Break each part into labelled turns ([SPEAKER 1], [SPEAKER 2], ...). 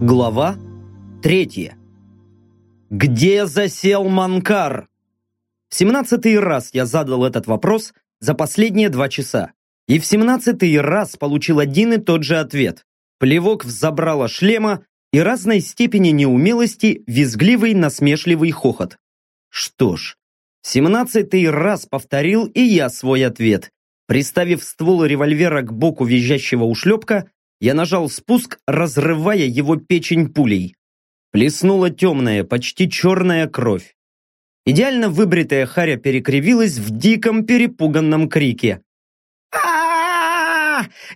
[SPEAKER 1] Глава третья. Где засел Манкар? В семнадцатый раз я задал этот вопрос за последние два часа. И в семнадцатый раз получил один и тот же ответ. Плевок в забрало шлема и разной степени неумелости визгливый насмешливый хохот. Что ж, семнадцатый раз повторил и я свой ответ. Приставив ствол револьвера к боку визжащего ушлепка, я нажал спуск, разрывая его печень пулей. Плеснула темная, почти черная кровь. Идеально выбритая Харя перекривилась в диком перепуганном крике.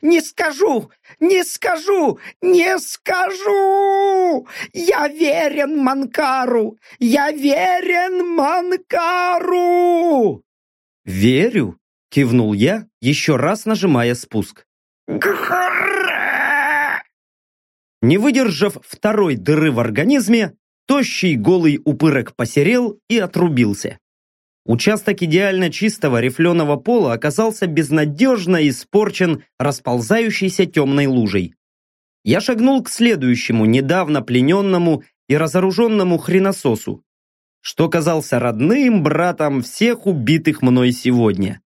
[SPEAKER 2] Не скажу! Не скажу! Не скажу! Я верен Манкару! Я верен Манкару!»
[SPEAKER 1] «Верю!» – кивнул я, еще раз нажимая спуск. Не выдержав второй дыры в организме, тощий голый упырок посерел и отрубился. Участок идеально чистого рифленого пола оказался безнадежно испорчен расползающейся темной лужей. Я шагнул к следующему, недавно плененному и разоруженному хренососу, что казался родным братом всех убитых мной сегодня.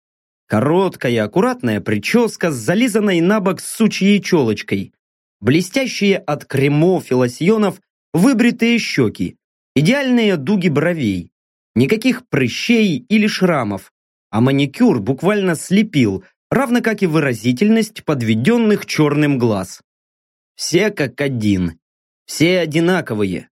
[SPEAKER 1] Короткая, аккуратная прическа с зализанной на бок сучьей челочкой, блестящие от кремов и лосьонов выбритые щеки, идеальные дуги бровей, никаких прыщей или шрамов, а маникюр буквально слепил, равно как и выразительность подведенных черным глаз. Все как один, все одинаковые,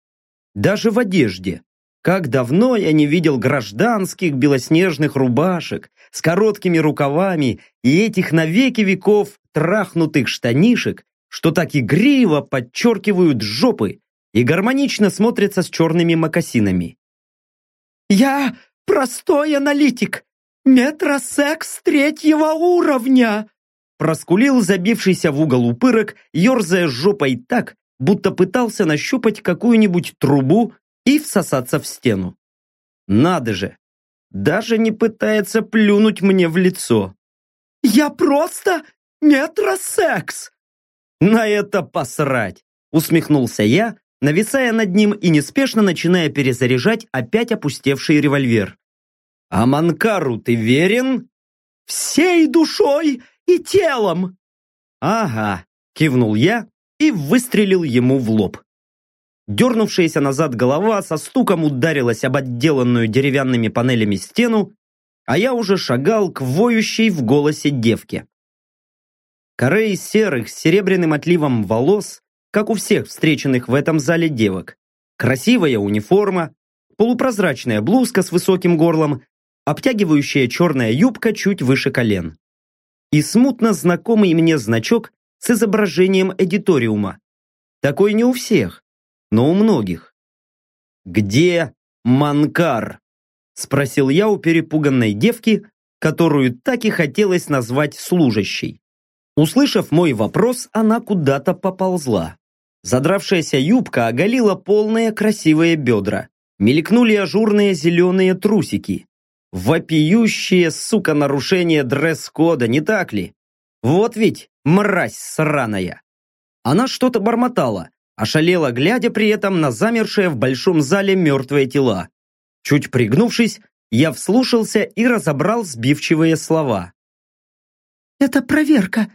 [SPEAKER 1] даже в одежде. Как давно я не видел гражданских белоснежных рубашек с короткими рукавами и этих навеки веков трахнутых штанишек что так игриво подчеркивают жопы и гармонично смотрятся с черными мокасинами.
[SPEAKER 2] «Я простой аналитик, метросекс третьего уровня!»
[SPEAKER 1] проскулил забившийся в угол упырок, ерзая жопой так, будто пытался нащупать какую-нибудь трубу и всосаться в стену. Надо же! Даже не пытается плюнуть мне в лицо.
[SPEAKER 2] «Я просто метросекс!»
[SPEAKER 1] «На это посрать!» усмехнулся я, нависая над ним и неспешно начиная перезаряжать опять опустевший револьвер. «А Манкару ты верен?»
[SPEAKER 2] «Всей душой и телом!»
[SPEAKER 1] «Ага», кивнул я и выстрелил ему в лоб. Дернувшаяся назад голова со стуком ударилась об отделанную деревянными панелями стену, а я уже шагал к воющей в голосе девке. Коры из серых с серебряным отливом волос, как у всех встреченных в этом зале девок. Красивая униформа, полупрозрачная блузка с высоким горлом, обтягивающая черная юбка чуть выше колен. И смутно знакомый мне значок с изображением эдиториума. Такой не у всех, но у многих. «Где Манкар?» – спросил я у перепуганной девки, которую так и хотелось назвать служащей. Услышав мой вопрос, она куда-то поползла. Задравшаяся юбка оголила полные красивые бедра. Мелькнули ажурные зеленые трусики. Вопиющее, сука, нарушение дресс-кода, не так ли? Вот ведь мразь сраная. Она что-то бормотала, ошалела, глядя при этом на замершие в большом зале мертвые тела. Чуть пригнувшись, я вслушался и разобрал сбивчивые слова.
[SPEAKER 2] «Это проверка.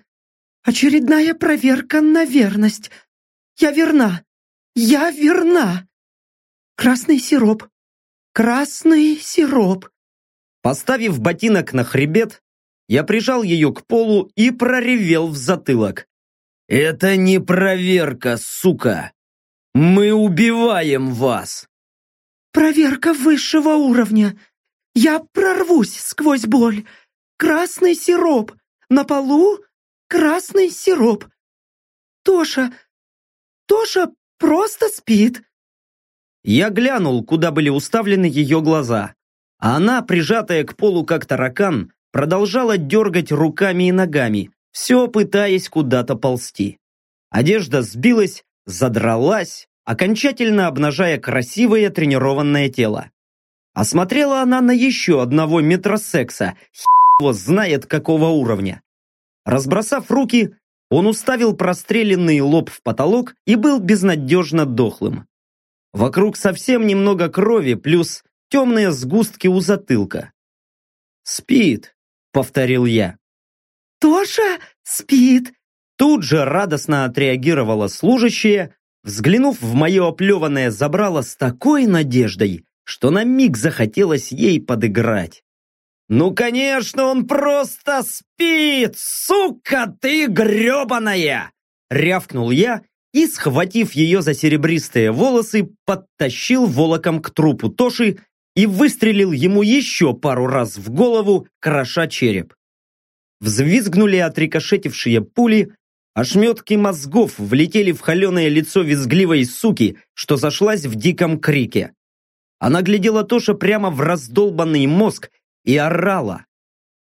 [SPEAKER 2] Очередная проверка на верность. Я верна. Я верна. Красный сироп. Красный сироп.
[SPEAKER 1] Поставив ботинок на хребет, я прижал ее к полу и проревел в затылок. «Это не проверка, сука! Мы убиваем вас!»
[SPEAKER 2] «Проверка высшего уровня. Я прорвусь сквозь боль. Красный сироп. На полу красный сироп. Тоша, Тоша просто спит.
[SPEAKER 1] Я глянул, куда были уставлены ее глаза. Она, прижатая к полу как таракан, продолжала дергать руками и ногами, все пытаясь куда-то ползти. Одежда сбилась, задралась, окончательно обнажая красивое тренированное тело. Осмотрела она на еще одного метросекса, его знает какого уровня. Разбросав руки, он уставил простреленный лоб в потолок и был безнадежно дохлым. Вокруг совсем немного крови, плюс темные сгустки у затылка. «Спит», — повторил я.
[SPEAKER 2] «Тоша спит», —
[SPEAKER 1] тут же радостно отреагировала служащая, взглянув в мое оплеванное забрало с такой надеждой, что на миг захотелось ей подыграть. «Ну, конечно, он просто спит! Сука ты гребаная!» Рявкнул я и, схватив ее за серебристые волосы, подтащил волоком к трупу Тоши и выстрелил ему еще пару раз в голову, кроша череп. Взвизгнули отрикошетившие пули, ошметки мозгов влетели в холеное лицо визгливой суки, что зашлась в диком крике. Она глядела Тоша прямо в раздолбанный мозг и орала.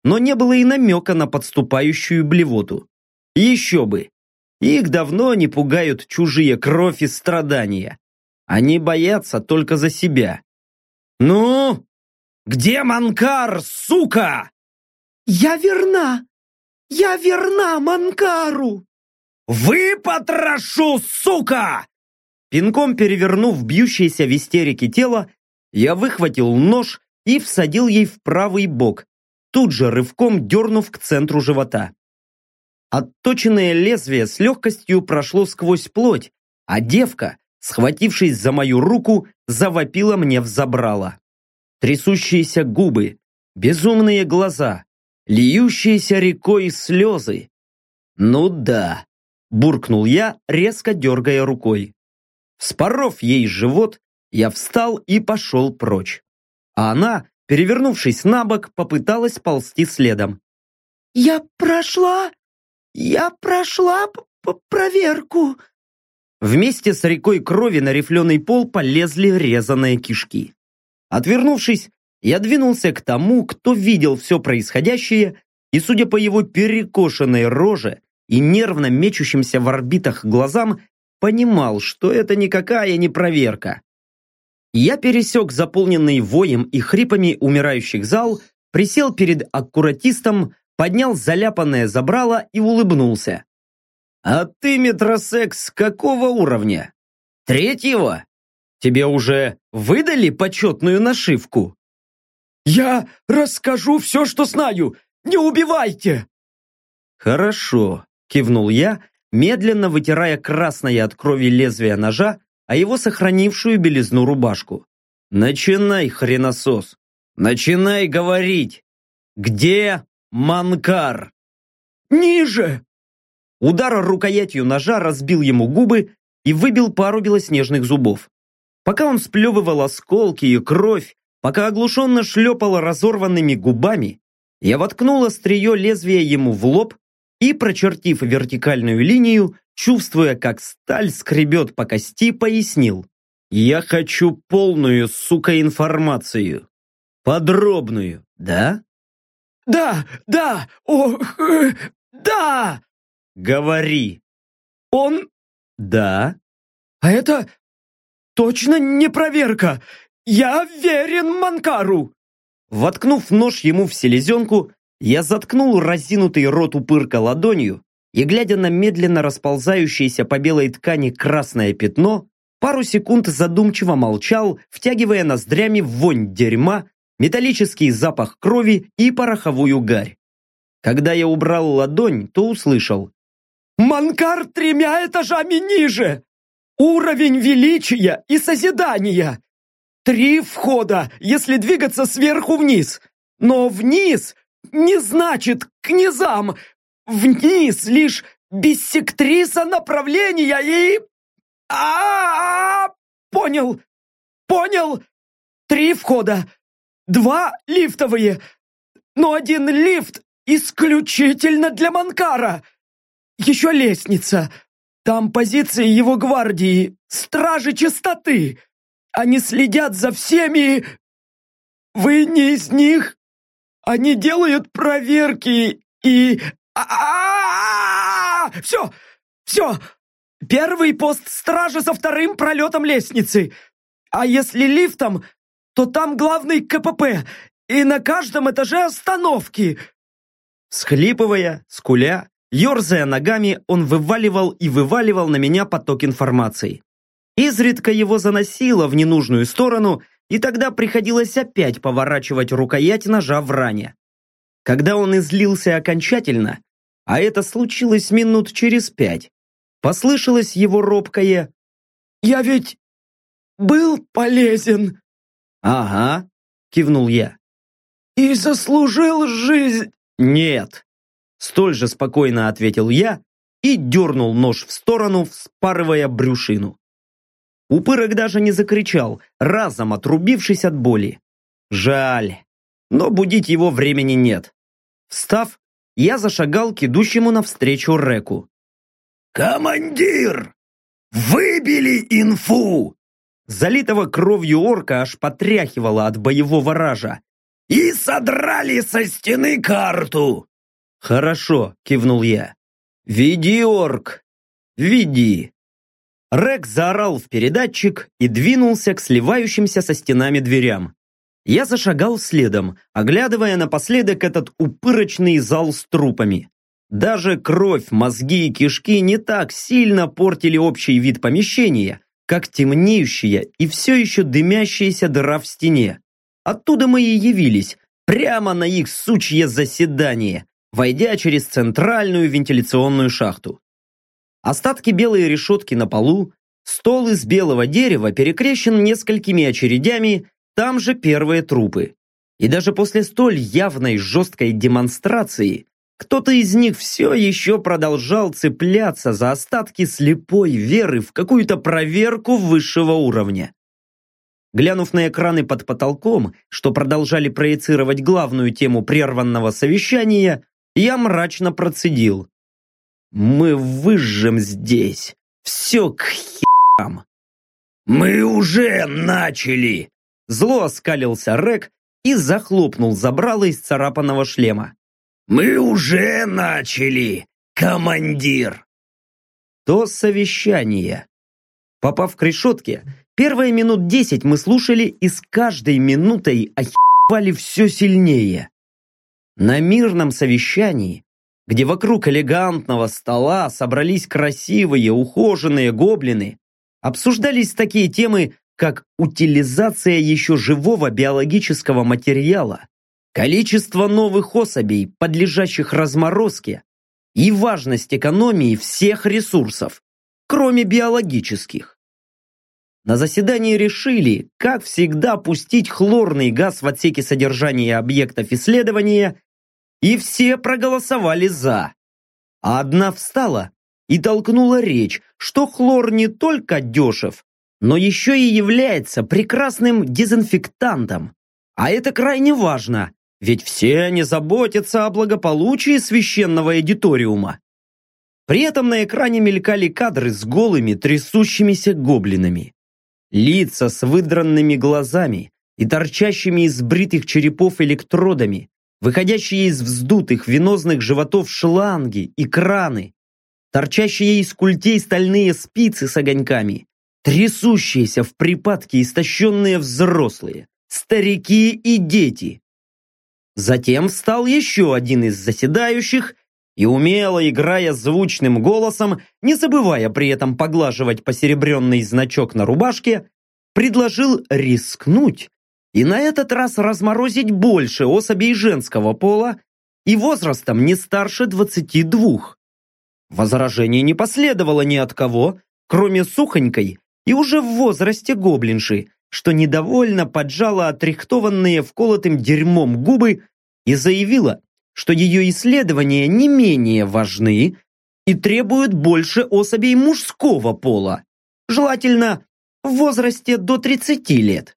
[SPEAKER 1] Но не было и намека на подступающую блевоту. Еще бы! Их давно не пугают чужие кровь и страдания. Они боятся только за себя. «Ну? Где Манкар, сука?»
[SPEAKER 2] «Я верна! Я верна Манкару!»
[SPEAKER 1] «Вы потрошу, сука!» Пинком перевернув бьющееся в истерике тело, я выхватил нож и всадил ей в правый бок, тут же рывком дернув к центру живота. Отточенное лезвие с легкостью прошло сквозь плоть, а девка, схватившись за мою руку, завопила мне в забрало. Трясущиеся губы, безумные глаза, льющиеся рекой слезы. «Ну да», – буркнул я, резко дергая рукой. Вспоров ей живот, я встал и пошел прочь а она, перевернувшись на бок, попыталась ползти следом.
[SPEAKER 2] «Я прошла! Я прошла проверку!»
[SPEAKER 1] Вместе с рекой крови на рифленый пол полезли резаные кишки. Отвернувшись, я двинулся к тому, кто видел все происходящее, и, судя по его перекошенной роже и нервно мечущимся в орбитах глазам, понимал, что это никакая не проверка. Я пересек заполненный воем и хрипами умирающих зал, присел перед аккуратистом, поднял заляпанное забрало и улыбнулся. «А ты, метросекс, какого уровня? Третьего? Тебе уже выдали почетную нашивку?»
[SPEAKER 2] «Я расскажу все, что знаю! Не убивайте!»
[SPEAKER 1] «Хорошо», — кивнул я, медленно вытирая красное от крови лезвие ножа а его сохранившую белизну рубашку. «Начинай, хреносос! Начинай говорить! Где Манкар?»
[SPEAKER 2] «Ниже!»
[SPEAKER 1] Удар рукоятью ножа разбил ему губы и выбил пару белоснежных зубов. Пока он сплевывал осколки и кровь, пока оглушенно шлепал разорванными губами, я воткнул острие лезвия ему в лоб и, прочертив вертикальную линию, чувствуя, как сталь скребет по кости, пояснил. «Я хочу полную, сука, информацию. Подробную, да?»
[SPEAKER 2] «Да, да, ох, э, да!»
[SPEAKER 1] «Говори!»
[SPEAKER 2] «Он...»
[SPEAKER 1] «Да?»
[SPEAKER 2] «А это точно не проверка! Я верен Манкару!»
[SPEAKER 1] Воткнув нож ему в селезенку, я заткнул разинутый рот упырка ладонью и, глядя на медленно расползающееся по белой ткани красное пятно, пару секунд задумчиво молчал, втягивая ноздрями вонь дерьма, металлический запах крови и пороховую гарь. Когда я убрал ладонь, то услышал.
[SPEAKER 2] «Манкар тремя этажами ниже! Уровень величия и созидания! Три входа, если двигаться сверху вниз, но вниз не значит к низам, Вниз лишь биссектриса направления и... а, -а, Понял! Понял! Три входа! Два лифтовые! Но один лифт исключительно для Манкара! Еще лестница! Там позиции его гвардии, стражи чистоты! Они следят за всеми... Вы не из них? Они делают проверки и... А! Все! Все! Первый пост стражи со вторым пролетом лестницы. А если лифтом, то там главный КПП, и на каждом этаже остановки.
[SPEAKER 1] Схлипывая, скуля, ерзая ногами, он вываливал и вываливал на меня поток информации. Изредка его заносило в ненужную сторону, и тогда приходилось опять поворачивать рукоять ножа в ране. Когда он излился окончательно, а это случилось минут через пять, послышалось его робкое
[SPEAKER 2] «Я ведь был полезен!»
[SPEAKER 1] «Ага», — кивнул я.
[SPEAKER 2] «И заслужил жизнь!»
[SPEAKER 1] «Нет!» Столь же спокойно ответил я и дернул нож в сторону, вспарывая брюшину. Упырок даже не закричал, разом отрубившись от боли. Жаль, но будить его времени нет. Встав, я зашагал к идущему навстречу Реку.
[SPEAKER 3] «Командир! Выбили инфу!»
[SPEAKER 1] Залитого кровью орка аж потряхивало от боевого ража.
[SPEAKER 3] «И содрали со стены карту!»
[SPEAKER 1] «Хорошо», — кивнул я. «Веди, орк! Веди!» Рек заорал в передатчик и двинулся к сливающимся со стенами дверям. Я зашагал следом, оглядывая напоследок этот упырочный зал с трупами. Даже кровь, мозги и кишки не так сильно портили общий вид помещения, как темнеющая и все еще дымящаяся дыра в стене. Оттуда мы и явились, прямо на их сучье заседание, войдя через центральную вентиляционную шахту. Остатки белой решетки на полу, стол из белого дерева перекрещен несколькими очередями, там же первые трупы. И даже после столь явной жесткой демонстрации, кто-то из них все еще продолжал цепляться за остатки слепой веры в какую-то проверку высшего уровня. Глянув на экраны под потолком, что продолжали проецировать главную тему прерванного совещания, я мрачно процедил. «Мы выжжем здесь. Все к херам!»
[SPEAKER 3] «Мы уже начали!»
[SPEAKER 1] Зло оскалился Рек и захлопнул забрало из царапанного шлема.
[SPEAKER 3] «Мы уже начали, командир!»
[SPEAKER 1] То совещание. Попав к решетке, первые минут десять мы слушали и с каждой минутой охеревали все сильнее. На мирном совещании, где вокруг элегантного стола собрались красивые, ухоженные гоблины, обсуждались такие темы, как утилизация еще живого биологического материала, количество новых особей, подлежащих разморозке, и важность экономии всех ресурсов, кроме биологических. На заседании решили, как всегда, пустить хлорный газ в отсеке содержания объектов исследования, и все проголосовали «за». А одна встала и толкнула речь, что хлор не только дешев, но еще и является прекрасным дезинфектантом. А это крайне важно, ведь все они заботятся о благополучии священного эдиториума. При этом на экране мелькали кадры с голыми, трясущимися гоблинами. Лица с выдранными глазами и торчащими из бритых черепов электродами, выходящие из вздутых венозных животов шланги и краны, торчащие из культей стальные спицы с огоньками, трясущиеся в припадке истощенные взрослые, старики и дети. Затем встал еще один из заседающих и, умело играя звучным голосом, не забывая при этом поглаживать посеребренный значок на рубашке, предложил рискнуть и на этот раз разморозить больше особей женского пола и возрастом не старше 22. Возражений не последовало ни от кого, кроме сухонькой и уже в возрасте гоблинши, что недовольно поджала отрихтованные вколотым дерьмом губы и заявила, что ее исследования не менее важны и требуют больше особей мужского пола, желательно в возрасте до 30 лет.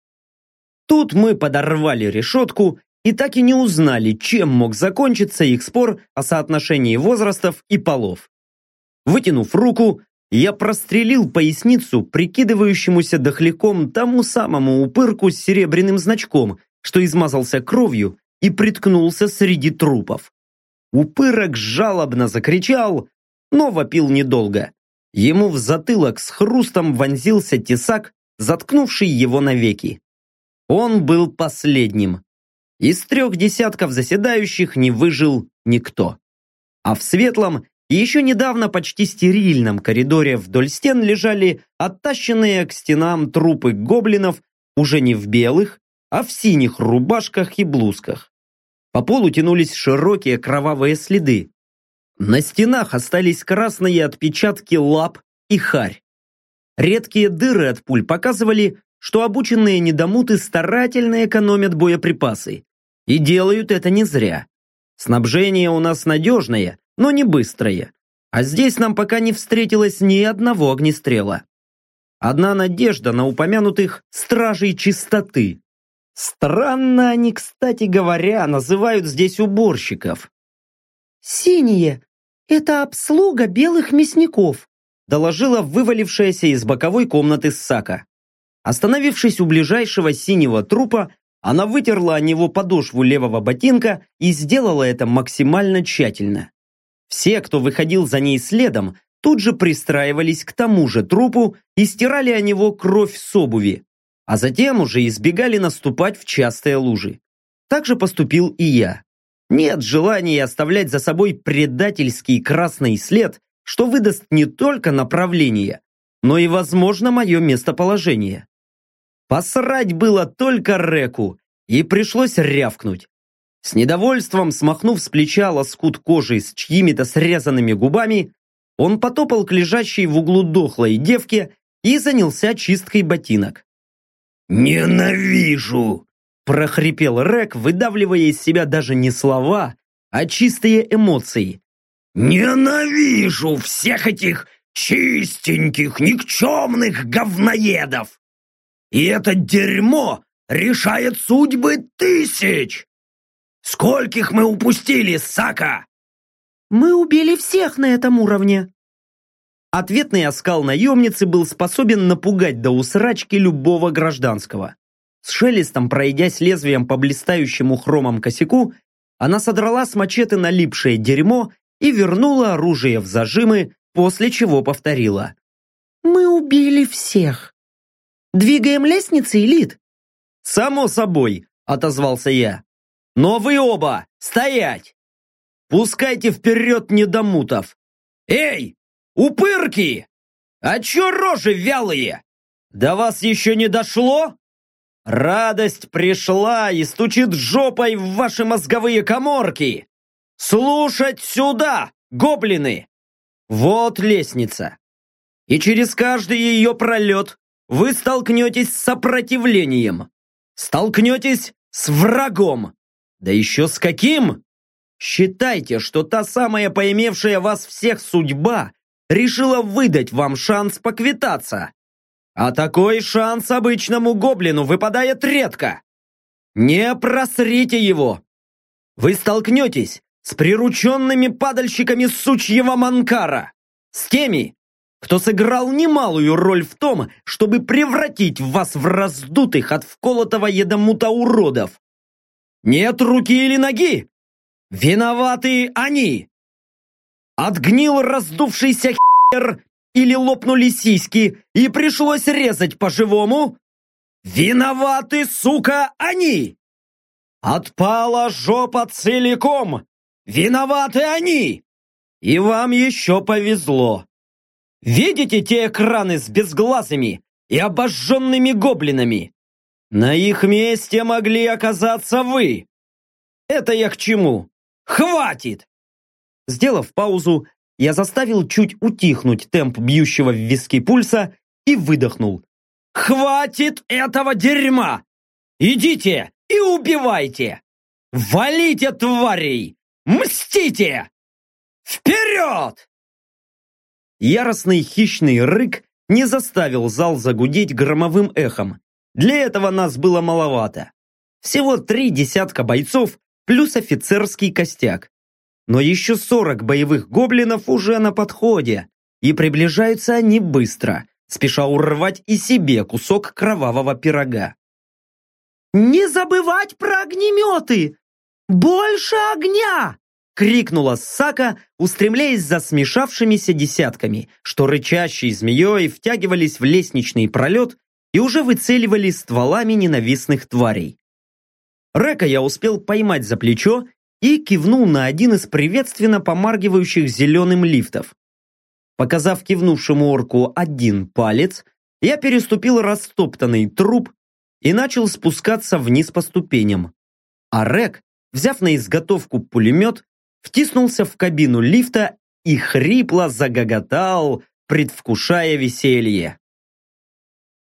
[SPEAKER 1] Тут мы подорвали решетку и так и не узнали, чем мог закончиться их спор о соотношении возрастов и полов. Вытянув руку, я прострелил поясницу прикидывающемуся дохляком тому самому упырку с серебряным значком, что измазался кровью и приткнулся среди трупов. Упырок жалобно закричал, но вопил недолго. Ему в затылок с хрустом вонзился тесак, заткнувший его навеки. Он был последним. Из трех десятков заседающих не выжил никто. А в светлом и еще недавно почти стерильном коридоре вдоль стен лежали оттащенные к стенам трупы гоблинов уже не в белых, а в синих рубашках и блузках. По полу тянулись широкие кровавые следы. На стенах остались красные отпечатки лап и харь. Редкие дыры от пуль показывали, что обученные недомуты старательно экономят боеприпасы. И делают это не зря. Снабжение у нас надежное, но не быстрое. А здесь нам пока не встретилось ни одного огнестрела. Одна надежда на упомянутых стражей чистоты. Странно они, кстати говоря, называют здесь уборщиков.
[SPEAKER 2] «Синие — это обслуга белых мясников»,
[SPEAKER 1] доложила вывалившаяся из боковой комнаты Сака. Остановившись у ближайшего синего трупа, она вытерла о него подошву левого ботинка и сделала это максимально тщательно. Все, кто выходил за ней следом, тут же пристраивались к тому же трупу и стирали о него кровь с обуви, а затем уже избегали наступать в частые лужи. Так же поступил и я. Нет желания оставлять за собой предательский красный след, что выдаст не только направление, но и, возможно, мое местоположение. Посрать было только Реку, и пришлось рявкнуть. С недовольством, смахнув с плеча лоскут кожи с чьими-то срезанными губами, он потопал к лежащей в углу дохлой девке и занялся чисткой ботинок.
[SPEAKER 3] «Ненавижу!»
[SPEAKER 1] – прохрипел Рек, выдавливая из себя даже не слова, а чистые эмоции.
[SPEAKER 3] «Ненавижу всех этих чистеньких, никчемных говноедов! И это дерьмо решает судьбы тысяч! Скольких мы упустили, Сака?»
[SPEAKER 2] «Мы убили всех на этом уровне».
[SPEAKER 1] Ответный оскал наемницы был способен напугать до усрачки любого гражданского. С шелестом, пройдясь лезвием по блистающему хромом косяку, она содрала с мачете налипшее дерьмо и вернула оружие в зажимы, после чего повторила.
[SPEAKER 2] «Мы убили всех. Двигаем лестницы, Элит?»
[SPEAKER 1] «Само собой», — отозвался я. Но вы оба стоять! Пускайте вперед недомутов! Эй, упырки! А чё рожи вялые? До вас еще не дошло? Радость пришла и стучит жопой в ваши мозговые коморки! Слушать сюда, гоблины! Вот лестница. И через каждый ее пролет вы столкнетесь с сопротивлением. Столкнетесь с врагом. Да еще с каким? Считайте, что та самая поимевшая вас всех судьба решила выдать вам шанс поквитаться. А такой шанс обычному гоблину выпадает редко. Не просрите его. Вы столкнетесь с прирученными падальщиками сучьего манкара, с теми, кто сыграл немалую роль в том, чтобы превратить вас в раздутых от вколотого едомута уродов. Нет руки или ноги! Виноваты они! Отгнил раздувшийся хер или лопнули сиськи и пришлось резать по-живому? Виноваты, сука, они! Отпала жопа целиком! Виноваты они! И вам еще повезло. Видите те экраны с безглазыми и обожженными гоблинами? На их месте могли оказаться вы. Это я к чему? Хватит! Сделав паузу, я заставил чуть утихнуть темп бьющего в виски пульса и выдохнул. «Хватит этого дерьма! Идите и убивайте! Валите тварей! Мстите! Вперед!» Яростный хищный рык не заставил зал загудеть громовым эхом. Для этого нас было маловато. Всего три десятка бойцов плюс офицерский костяк. Но еще 40 боевых гоблинов уже на подходе, и приближаются они быстро, спеша урвать и себе кусок кровавого пирога.
[SPEAKER 2] «Не забывать про огнеметы! Больше огня!»
[SPEAKER 1] крикнула Сака, устремляясь за смешавшимися десятками, что рычащей змеей втягивались в лестничный пролет и уже выцеливали стволами ненавистных тварей. Река я успел поймать за плечо и кивнул на один из приветственно помаргивающих зеленым лифтов. Показав кивнувшему орку один палец, я переступил растоптанный труп и начал спускаться вниз по ступеням. А Рек, взяв на изготовку пулемет, втиснулся в кабину лифта и хрипло загоготал, предвкушая веселье.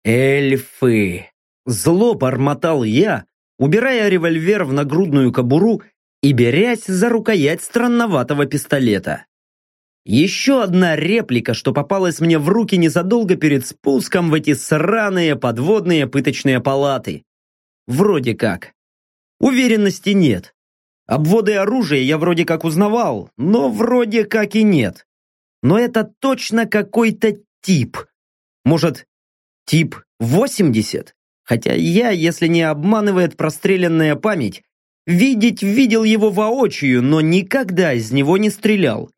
[SPEAKER 1] «Эльфы!» Зло бормотал я, убирая револьвер в нагрудную кобуру и берясь за рукоять странноватого пистолета. Еще одна реплика, что попалась мне в руки незадолго перед спуском в эти сраные подводные пыточные палаты. Вроде как. Уверенности нет. Обводы оружия я вроде как узнавал, но вроде как и нет. Но это точно какой-то тип. Может, тип 80? Хотя я, если не обманывает простреленная память, видеть видел его воочию, но никогда из него не стрелял.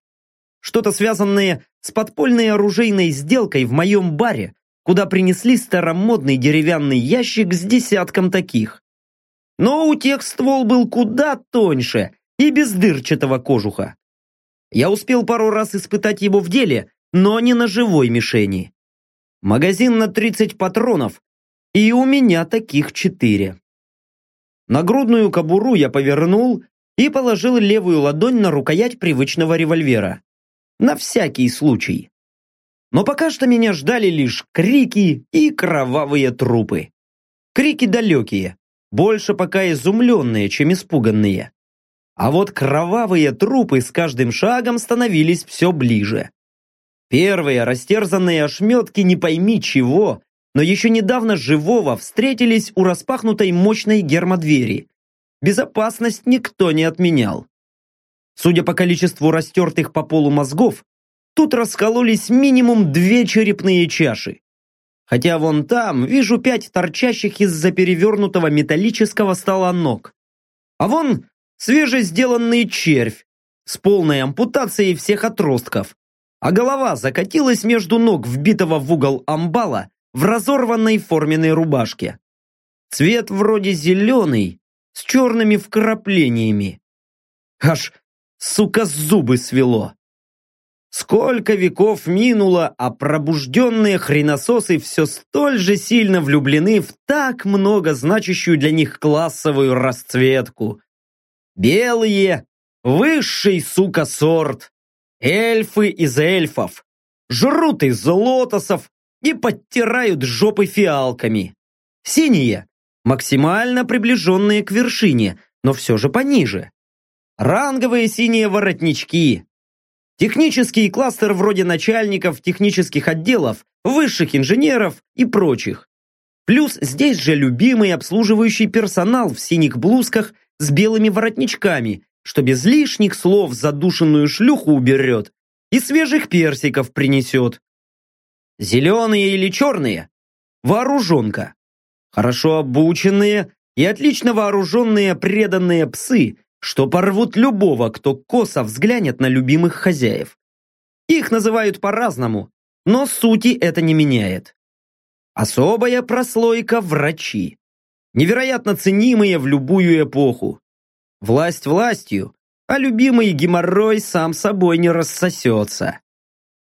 [SPEAKER 1] Что-то связанное с подпольной оружейной сделкой в моем баре, куда принесли старомодный деревянный ящик с десятком таких. Но у тех ствол был куда тоньше и без дырчатого кожуха. Я успел пару раз испытать его в деле, но не на живой мишени. Магазин на 30 патронов, и у меня таких четыре. Нагрудную кобуру я повернул и положил левую ладонь на рукоять привычного револьвера. На всякий случай. Но пока что меня ждали лишь крики и кровавые трупы. Крики далекие, больше пока изумленные, чем испуганные. А вот кровавые трупы с каждым шагом становились все ближе. Первые растерзанные ошметки не пойми чего, но еще недавно живого встретились у распахнутой мощной гермодвери. Безопасность никто не отменял. Судя по количеству растертых по полу мозгов, тут раскололись минимум две черепные чаши. Хотя вон там вижу пять торчащих из-за перевернутого металлического стола ног. А вон свежесделанный червь с полной ампутацией всех отростков. А голова закатилась между ног вбитого в угол амбала в разорванной форменной рубашке. Цвет вроде зеленый, с черными вкраплениями. Аж Сука, зубы свело. Сколько веков минуло, а пробужденные хренососы все столь же сильно влюблены в так много значащую для них классовую расцветку. Белые – высший, сука, сорт. Эльфы из эльфов. Жрут из лотосов и подтирают жопы фиалками. Синие – максимально приближенные к вершине, но все же пониже ранговые синие воротнички. Технический кластер вроде начальников технических отделов, высших инженеров и прочих. Плюс здесь же любимый обслуживающий персонал в синих блузках с белыми воротничками, что без лишних слов задушенную шлюху уберет и свежих персиков принесет. Зеленые или черные? Вооруженка. Хорошо обученные и отлично вооруженные преданные псы, что порвут любого, кто косо взглянет на любимых хозяев. Их называют по-разному, но сути это не меняет. Особая прослойка – врачи. Невероятно ценимые в любую эпоху. Власть властью, а любимый геморрой сам собой не рассосется.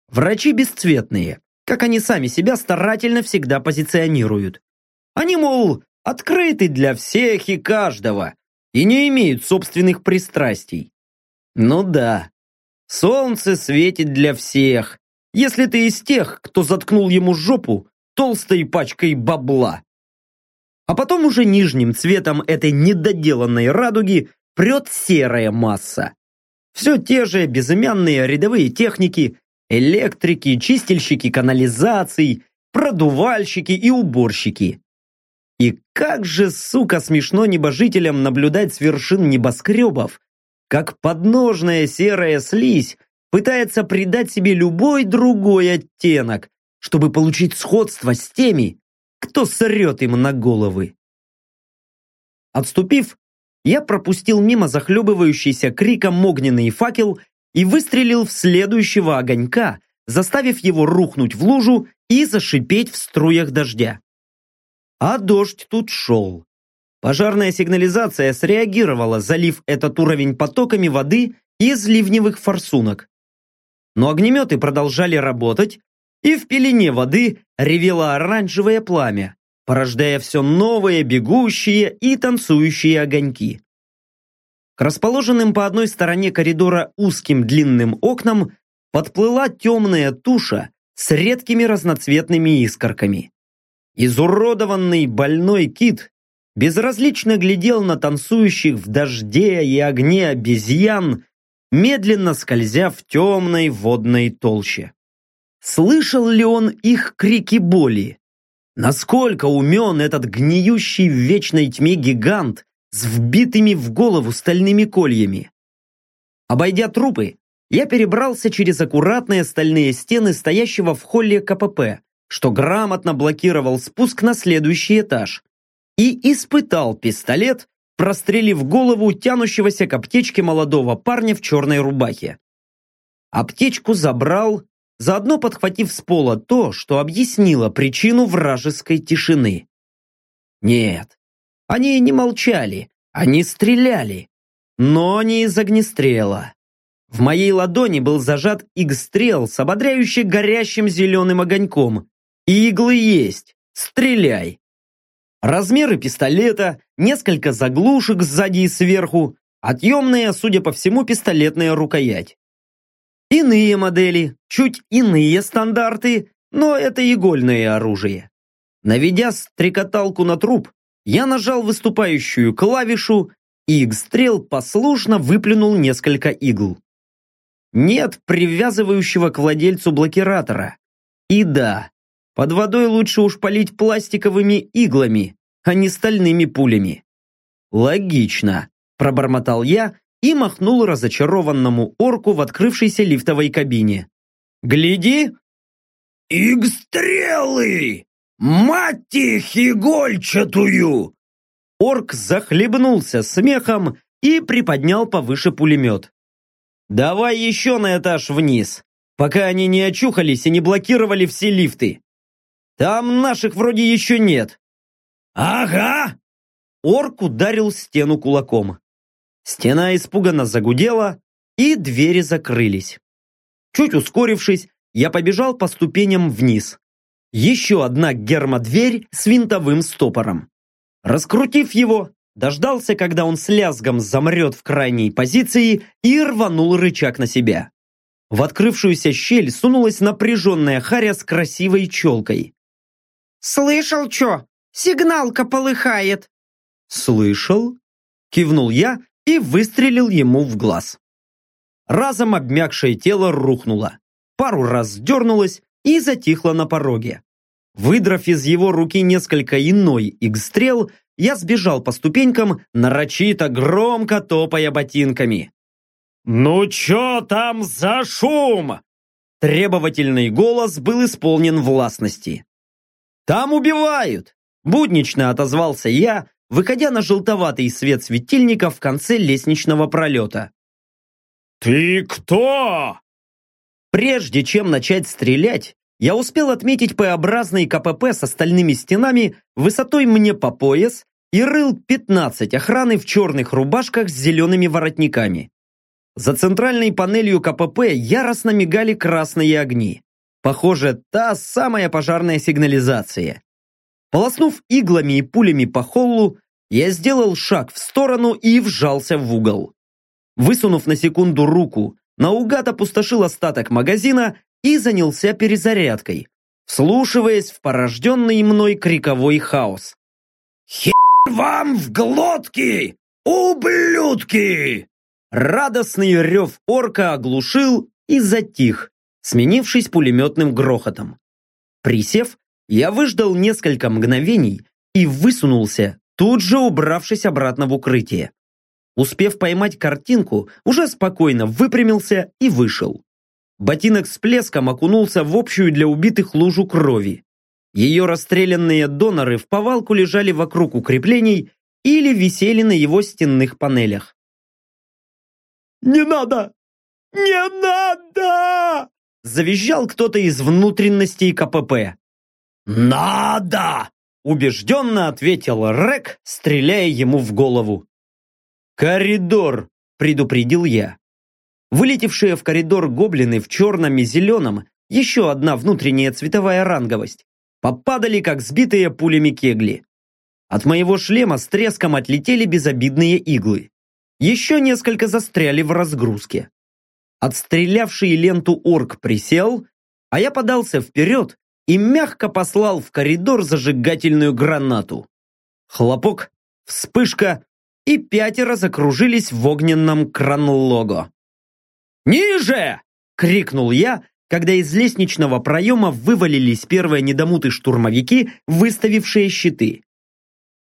[SPEAKER 1] Врачи бесцветные, как они сами себя старательно всегда позиционируют. Они, мол, открыты для всех и каждого, и не имеют собственных пристрастий. Ну да, солнце светит для всех, если ты из тех, кто заткнул ему жопу толстой пачкой бабла. А потом уже нижним цветом этой недоделанной радуги прет серая масса. Все те же безымянные рядовые техники, электрики, чистильщики канализаций, продувальщики и уборщики. И как же, сука, смешно небожителям наблюдать с вершин небоскребов, как подножная серая слизь пытается придать себе любой другой оттенок, чтобы получить сходство с теми, кто срет им на головы. Отступив, я пропустил мимо захлебывающийся криком огненный факел и выстрелил в следующего огонька, заставив его рухнуть в лужу и зашипеть в струях дождя. А дождь тут шел. Пожарная сигнализация среагировала, залив этот уровень потоками воды из ливневых форсунок. Но огнеметы продолжали работать, и в пелене воды ревело оранжевое пламя, порождая все новые бегущие и танцующие огоньки. К расположенным по одной стороне коридора узким длинным окнам подплыла темная туша с редкими разноцветными искорками. Изуродованный больной кит безразлично глядел на танцующих в дожде и огне обезьян, медленно скользя в темной водной толще. Слышал ли он их крики боли? Насколько умен этот гниющий в вечной тьме гигант с вбитыми в голову стальными кольями? Обойдя трупы, я перебрался через аккуратные стальные стены стоящего в холле КПП, что грамотно блокировал спуск на следующий этаж, и испытал пистолет, прострелив голову тянущегося к аптечке молодого парня в черной рубахе. Аптечку забрал заодно подхватив с пола то, что объяснило причину вражеской тишины. Нет, они не молчали, они стреляли, но не из огнестрела. В моей ладони был зажат игстрел с ободряюще горящим зеленым огоньком. Иглы есть, стреляй. Размеры пистолета, несколько заглушек сзади и сверху, отъемная, судя по всему, пистолетная рукоять. Иные модели, чуть иные стандарты, но это игольное оружие. Наведя стрекоталку на труп, я нажал выступающую клавишу, и игстрел послушно выплюнул несколько игл. Нет привязывающего к владельцу блокиратора. И да, под водой лучше уж полить пластиковыми иглами, а не стальными пулями. Логично, пробормотал я и махнул разочарованному орку в открывшейся лифтовой кабине. «Гляди!»
[SPEAKER 3] «Игстрелы! Мать их игольчатую!»
[SPEAKER 1] Орк захлебнулся смехом и приподнял повыше пулемет. «Давай еще на этаж вниз, пока они не очухались и не блокировали все лифты. Там наших вроде еще нет».
[SPEAKER 3] «Ага!»
[SPEAKER 1] Орк ударил стену кулаком. Стена испуганно загудела, и двери закрылись. Чуть ускорившись, я побежал по ступеням вниз. Еще одна гермодверь с винтовым стопором. Раскрутив его, дождался, когда он с лязгом замрет в крайней позиции и рванул рычаг на себя. В открывшуюся щель сунулась напряженная Харя с красивой челкой.
[SPEAKER 2] «Слышал, чё? Сигналка полыхает!»
[SPEAKER 1] «Слышал?» – кивнул я и выстрелил ему в глаз. Разом обмякшее тело рухнуло, пару раз дернулось и затихло на пороге. Выдрав из его руки несколько иной игстрел, я сбежал по ступенькам, нарочито громко топая ботинками. «Ну чё там за шум?» Требовательный голос был исполнен властности. «Там убивают!» Буднично отозвался я, выходя на желтоватый свет светильника в конце лестничного пролета.
[SPEAKER 3] «Ты кто?»
[SPEAKER 1] Прежде чем начать стрелять, я успел отметить П-образный КПП с остальными стенами высотой мне по пояс и рыл 15 охраны в черных рубашках с зелеными воротниками. За центральной панелью КПП яростно мигали красные огни. Похоже, та самая пожарная сигнализация. Полоснув иглами и пулями по холлу, я сделал шаг в сторону и вжался в угол. Высунув на секунду руку, наугад опустошил остаток магазина и занялся перезарядкой, вслушиваясь в порожденный мной криковой хаос.
[SPEAKER 3] «Хер вам в глотки, ублюдки!»
[SPEAKER 1] Радостный рев орка оглушил и затих, сменившись пулеметным грохотом. Присев, я выждал несколько мгновений и высунулся, тут же убравшись обратно в укрытие. Успев поймать картинку, уже спокойно выпрямился и вышел. Ботинок с плеском окунулся в общую для убитых лужу крови. Ее расстрелянные доноры в повалку лежали вокруг укреплений, или висели на его стенных панелях.
[SPEAKER 2] «Не надо! Не надо!»
[SPEAKER 1] Завизжал кто-то из внутренностей КПП.
[SPEAKER 3] «Надо!»
[SPEAKER 1] Убежденно ответил Рек, стреляя ему в голову. «Коридор!» – предупредил я. Вылетевшие в коридор гоблины в черном и зеленом, еще одна внутренняя цветовая ранговость, попадали, как сбитые пулями кегли. От моего шлема с треском отлетели безобидные иглы. Еще несколько застряли в разгрузке. Отстрелявший ленту орк присел, а я подался вперед и мягко послал в коридор зажигательную гранату. Хлопок, вспышка, и пятеро закружились в огненном кранлого. «Ниже!» — крикнул я, когда из лестничного проема вывалились первые недомуты-штурмовики, выставившие щиты.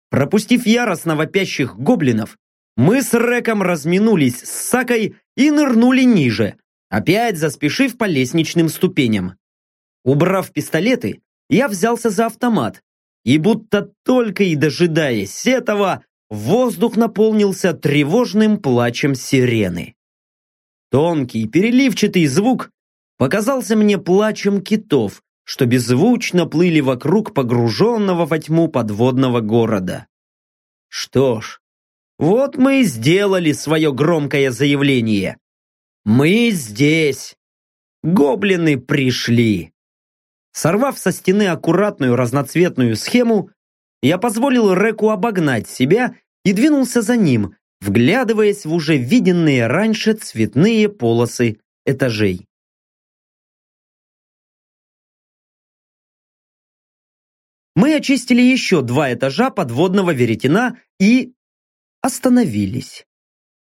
[SPEAKER 1] Пропустив яростно вопящих гоблинов, мы с Реком разминулись с Сакой и нырнули ниже, опять заспешив по лестничным ступеням. Убрав пистолеты, я взялся за автомат, и будто только и дожидаясь этого, воздух наполнился тревожным плачем сирены. Тонкий, переливчатый звук показался мне плачем китов, что беззвучно плыли вокруг погруженного во тьму подводного города. Что ж, вот мы и сделали свое громкое заявление. Мы здесь. Гоблины пришли. Сорвав со стены аккуратную разноцветную схему, я позволил Реку обогнать себя и двинулся за ним, вглядываясь в уже виденные раньше цветные полосы этажей. Мы очистили еще два этажа подводного веретена и остановились.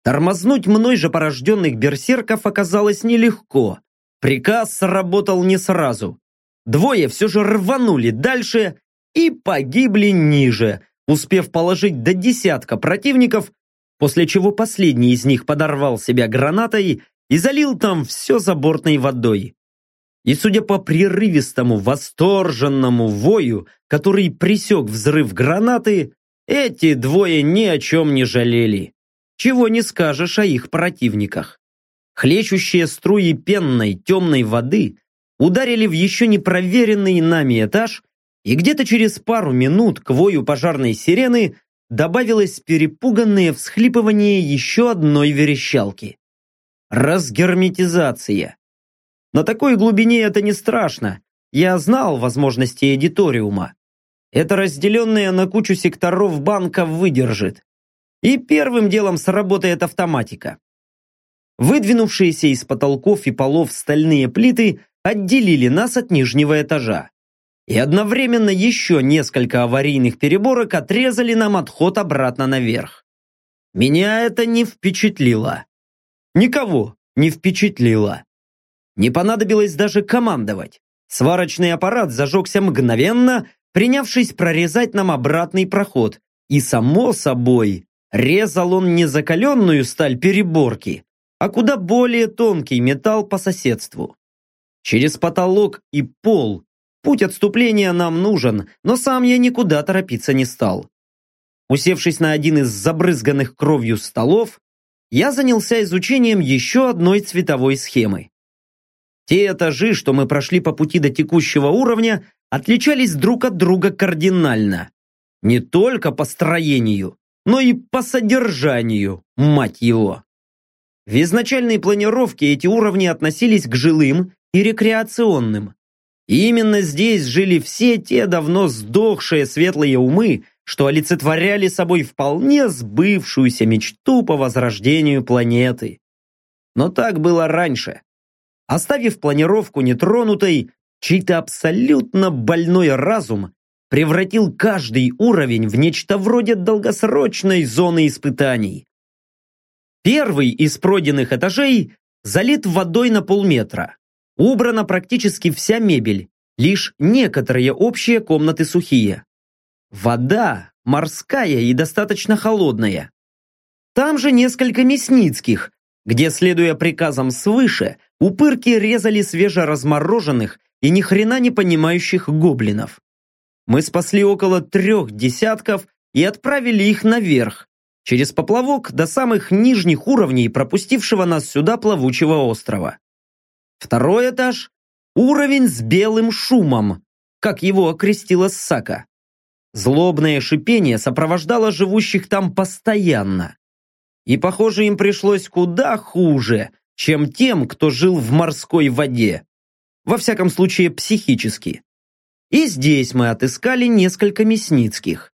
[SPEAKER 1] Тормознуть мной же порожденных берсерков оказалось нелегко. Приказ сработал не сразу. Двое все же рванули дальше и погибли ниже, успев положить до десятка противников, после чего последний из них подорвал себя гранатой и залил там все забортной водой. И судя по прерывистому, восторженному вою, который присек взрыв гранаты, эти двое ни о чем не жалели. Чего не скажешь о их противниках. Хлещущие струи пенной темной воды ударили в еще не проверенный нами этаж, и где-то через пару минут к вою пожарной сирены добавилось перепуганное всхлипывание еще одной верещалки. Разгерметизация. На такой глубине это не страшно. Я знал возможности эдиториума. Это разделенная на кучу секторов банка выдержит. И первым делом сработает автоматика. Выдвинувшиеся из потолков и полов стальные плиты отделили нас от нижнего этажа. И одновременно еще несколько аварийных переборок отрезали нам отход обратно наверх. Меня это не впечатлило. Никого не впечатлило. Не понадобилось даже командовать. Сварочный аппарат зажегся мгновенно, принявшись прорезать нам обратный проход. И, само собой, резал он не закаленную сталь переборки, а куда более тонкий металл по соседству. Через потолок и пол путь отступления нам нужен, но сам я никуда торопиться не стал. Усевшись на один из забрызганных кровью столов, я занялся изучением еще одной цветовой схемы. Те этажи, что мы прошли по пути до текущего уровня, отличались друг от друга кардинально. Не только по строению, но и по содержанию, мать его. В изначальной планировке эти уровни относились к жилым и рекреационным. И именно здесь жили все те давно сдохшие светлые умы, что олицетворяли собой вполне сбывшуюся мечту по возрождению планеты. Но так было раньше. Оставив планировку нетронутой, Чей-то абсолютно больной разум превратил каждый уровень в нечто вроде долгосрочной зоны испытаний. Первый из пройденных этажей залит водой на полметра. Убрана практически вся мебель, лишь некоторые общие комнаты сухие. Вода морская и достаточно холодная. Там же несколько мясницких, где, следуя приказам свыше, упырки резали свежеразмороженных и ни хрена не понимающих гоблинов. Мы спасли около трех десятков и отправили их наверх, через поплавок до самых нижних уровней пропустившего нас сюда плавучего острова. Второй этаж – уровень с белым шумом, как его окрестила Сака. Злобное шипение сопровождало живущих там постоянно. И, похоже, им пришлось куда хуже, чем тем, кто жил в морской воде. Во всяком случае, психически. И здесь мы отыскали несколько мясницких.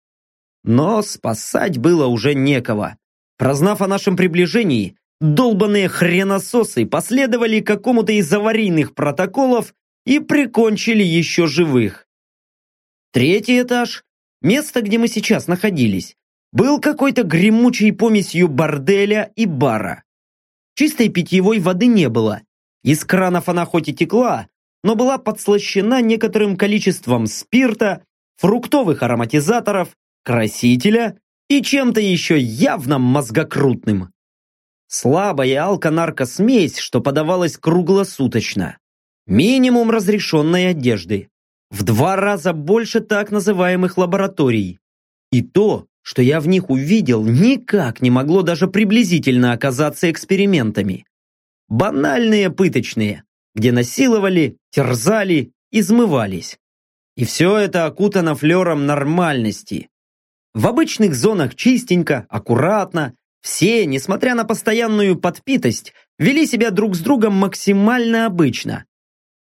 [SPEAKER 1] Но спасать было уже некого. Прознав о нашем приближении, долбанные хренососы последовали какому-то из аварийных протоколов и прикончили еще живых. Третий этаж, место, где мы сейчас находились, был какой-то гремучей помесью борделя и бара. Чистой питьевой воды не было. Из кранов она хоть и текла, но была подслащена некоторым количеством спирта, фруктовых ароматизаторов, красителя и чем-то еще явно мозгокрутным. Слабая алко-наркосмесь, что подавалась круглосуточно. Минимум разрешенной одежды. В два раза больше так называемых лабораторий. И то, что я в них увидел, никак не могло даже приблизительно оказаться экспериментами. Банальные пыточные, где насиловали, терзали, измывались. И все это окутано флером нормальности. В обычных зонах чистенько, аккуратно, все, несмотря на постоянную подпитость, вели себя друг с другом максимально обычно.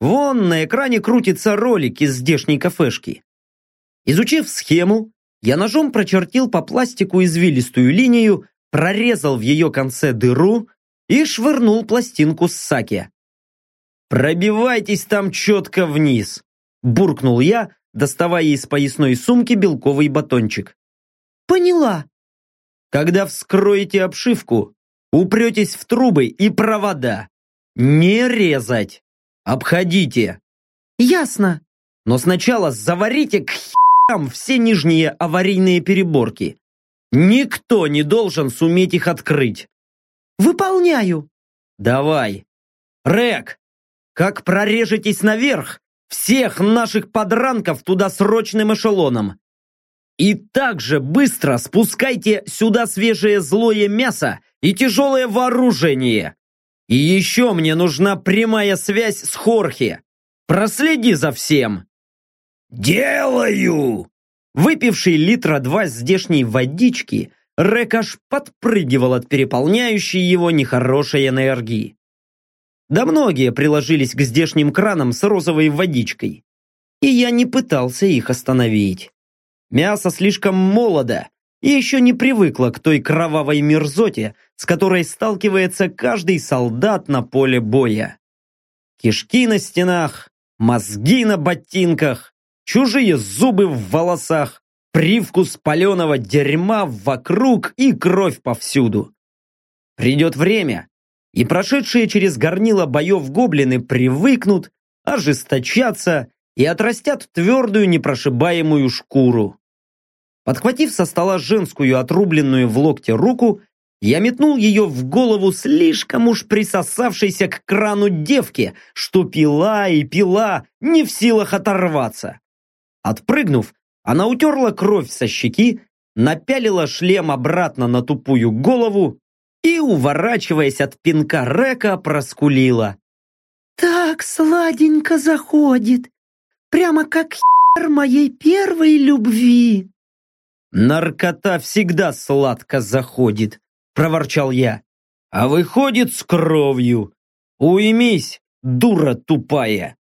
[SPEAKER 1] Вон на экране крутится ролик из здешней кафешки. Изучив схему, я ножом прочертил по пластику извилистую линию, прорезал в ее конце дыру и швырнул пластинку с саке. «Пробивайтесь там четко вниз!» буркнул я, доставая из поясной сумки белковый батончик.
[SPEAKER 2] «Поняла!»
[SPEAKER 1] «Когда вскроете обшивку, упретесь в трубы и провода. Не резать! Обходите!»
[SPEAKER 2] «Ясно!»
[SPEAKER 1] «Но сначала заварите к херам все нижние аварийные переборки. Никто не должен суметь их открыть!»
[SPEAKER 2] «Выполняю!»
[SPEAKER 1] «Давай!» «Рек, как прорежетесь наверх, всех наших подранков туда срочным эшелоном. И также быстро спускайте сюда свежее злое мясо и тяжелое вооружение. И еще мне нужна прямая связь с Хорхе. Проследи за всем.
[SPEAKER 3] Делаю!
[SPEAKER 1] Выпивший литра два здешней водички, Рек аж подпрыгивал от переполняющей его нехорошей энергии. Да многие приложились к здешним кранам с розовой водичкой. И я не пытался их остановить. Мясо слишком молодо и еще не привыкло к той кровавой мерзоте, с которой сталкивается каждый солдат на поле боя. Кишки на стенах, мозги на ботинках, чужие зубы в волосах, привкус паленого дерьма вокруг и кровь повсюду. Придет время, и прошедшие через горнило боев гоблины привыкнут, ожесточатся и отрастят твердую непрошибаемую шкуру. Подхватив со стола женскую отрубленную в локте руку, я метнул ее в голову слишком уж присосавшейся к крану девки, что пила и пила, не в силах оторваться. Отпрыгнув, она утерла кровь со щеки, напялила шлем обратно на тупую голову и, уворачиваясь от пинка Река, проскулила.
[SPEAKER 2] «Так сладенько заходит, прямо как хер моей первой любви!»
[SPEAKER 1] «Наркота всегда сладко заходит», — проворчал я. «А выходит с кровью. Уймись, дура тупая!»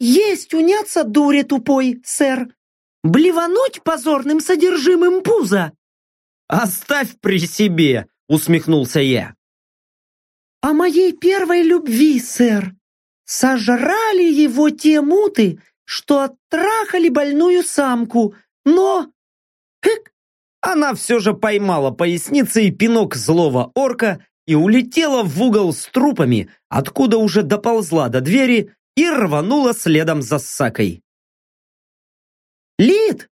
[SPEAKER 2] «Есть уняться, дуре тупой, сэр! Блевануть позорным содержимым пуза!»
[SPEAKER 1] «Оставь при себе!» усмехнулся я.
[SPEAKER 2] «О моей первой любви, сэр! Сожрали его те муты, что оттрахали больную самку, но...»
[SPEAKER 1] Хык! Она все же поймала поясницей пинок злого орка и улетела в угол с трупами, откуда уже доползла до двери и рванула следом за Сакой.
[SPEAKER 2] «Лид!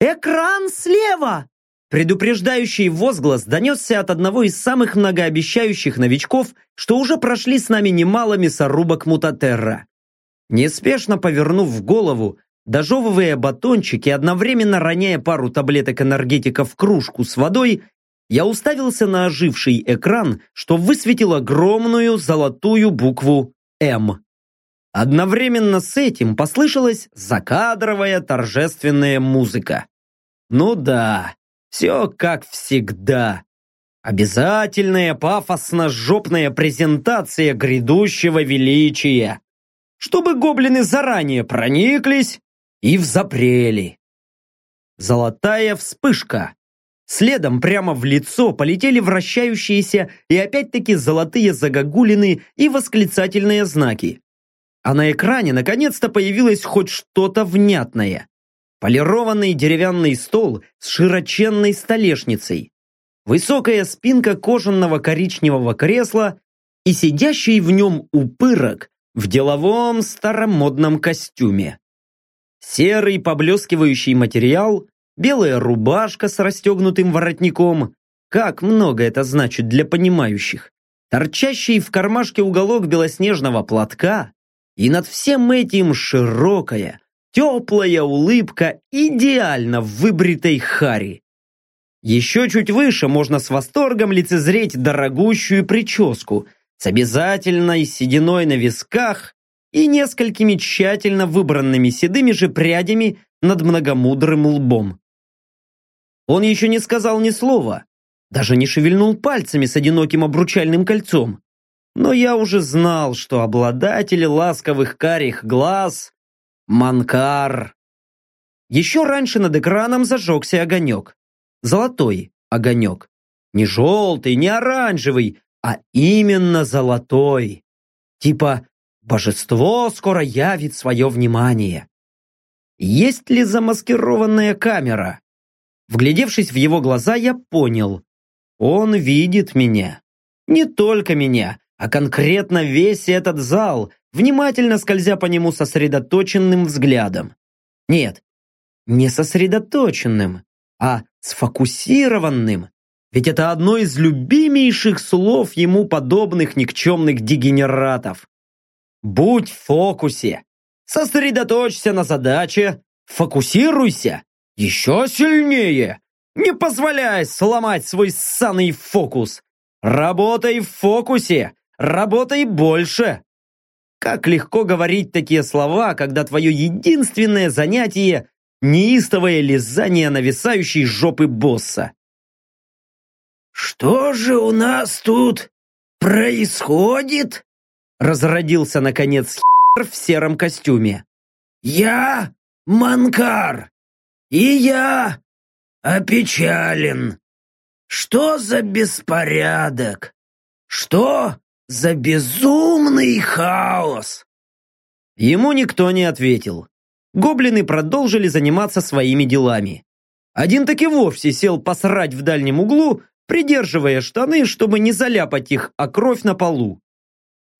[SPEAKER 2] Экран слева!»
[SPEAKER 1] Предупреждающий возглас донесся от одного из самых многообещающих новичков, что уже прошли с нами немало мясорубок Мутатерра. Неспешно повернув голову, Дожевывая батончик и одновременно роняя пару таблеток энергетика в кружку с водой, я уставился на оживший экран, что высветил огромную золотую букву «М». Одновременно с этим послышалась закадровая торжественная музыка. Ну да, все как всегда. Обязательная пафосно-жопная презентация грядущего величия. Чтобы гоблины заранее прониклись и взапрели. Золотая вспышка. Следом прямо в лицо полетели вращающиеся и опять-таки золотые загогулины и восклицательные знаки. А на экране наконец-то появилось хоть что-то внятное. Полированный деревянный стол с широченной столешницей. Высокая спинка кожаного коричневого кресла и сидящий в нем упырок в деловом старомодном костюме. Серый поблескивающий материал белая рубашка с расстегнутым воротником. Как много это значит для понимающих. Торчащий в кармашке уголок белоснежного платка. И над всем этим широкая, теплая улыбка идеально выбритой Хари. Еще чуть выше можно с восторгом лицезреть дорогущую прическу с обязательной сединой на висках и несколькими тщательно выбранными седыми же прядями над многомудрым лбом. Он еще не сказал ни слова, даже не шевельнул пальцами с одиноким обручальным кольцом. Но я уже знал, что обладатель ласковых карих глаз — Манкар. Еще раньше над экраном зажегся огонек. Золотой огонек. Не желтый, не оранжевый, а именно золотой. Типа «Божество скоро явит свое внимание». Есть ли замаскированная камера? Вглядевшись в его глаза, я понял. Он видит меня. Не только меня, а конкретно весь этот зал, внимательно скользя по нему сосредоточенным взглядом. Нет, не сосредоточенным, а сфокусированным. Ведь это одно из любимейших слов ему подобных никчемных дегенератов. Будь в фокусе. Сосредоточься на задаче. Фокусируйся еще сильнее! Не позволяй сломать свой ссаный фокус! Работай в фокусе! Работай больше! Как легко говорить такие слова, когда твое единственное занятие – неистовое лизание нависающей жопы босса.
[SPEAKER 3] «Что же у нас тут происходит?»
[SPEAKER 1] Разродился, наконец, в сером костюме.
[SPEAKER 3] «Я Манкар, и я опечален. Что за беспорядок? Что за безумный хаос?
[SPEAKER 1] Ему никто не ответил. Гоблины продолжили заниматься своими делами. Один таки вовсе сел посрать в дальнем углу, придерживая штаны, чтобы не заляпать их, а кровь на полу.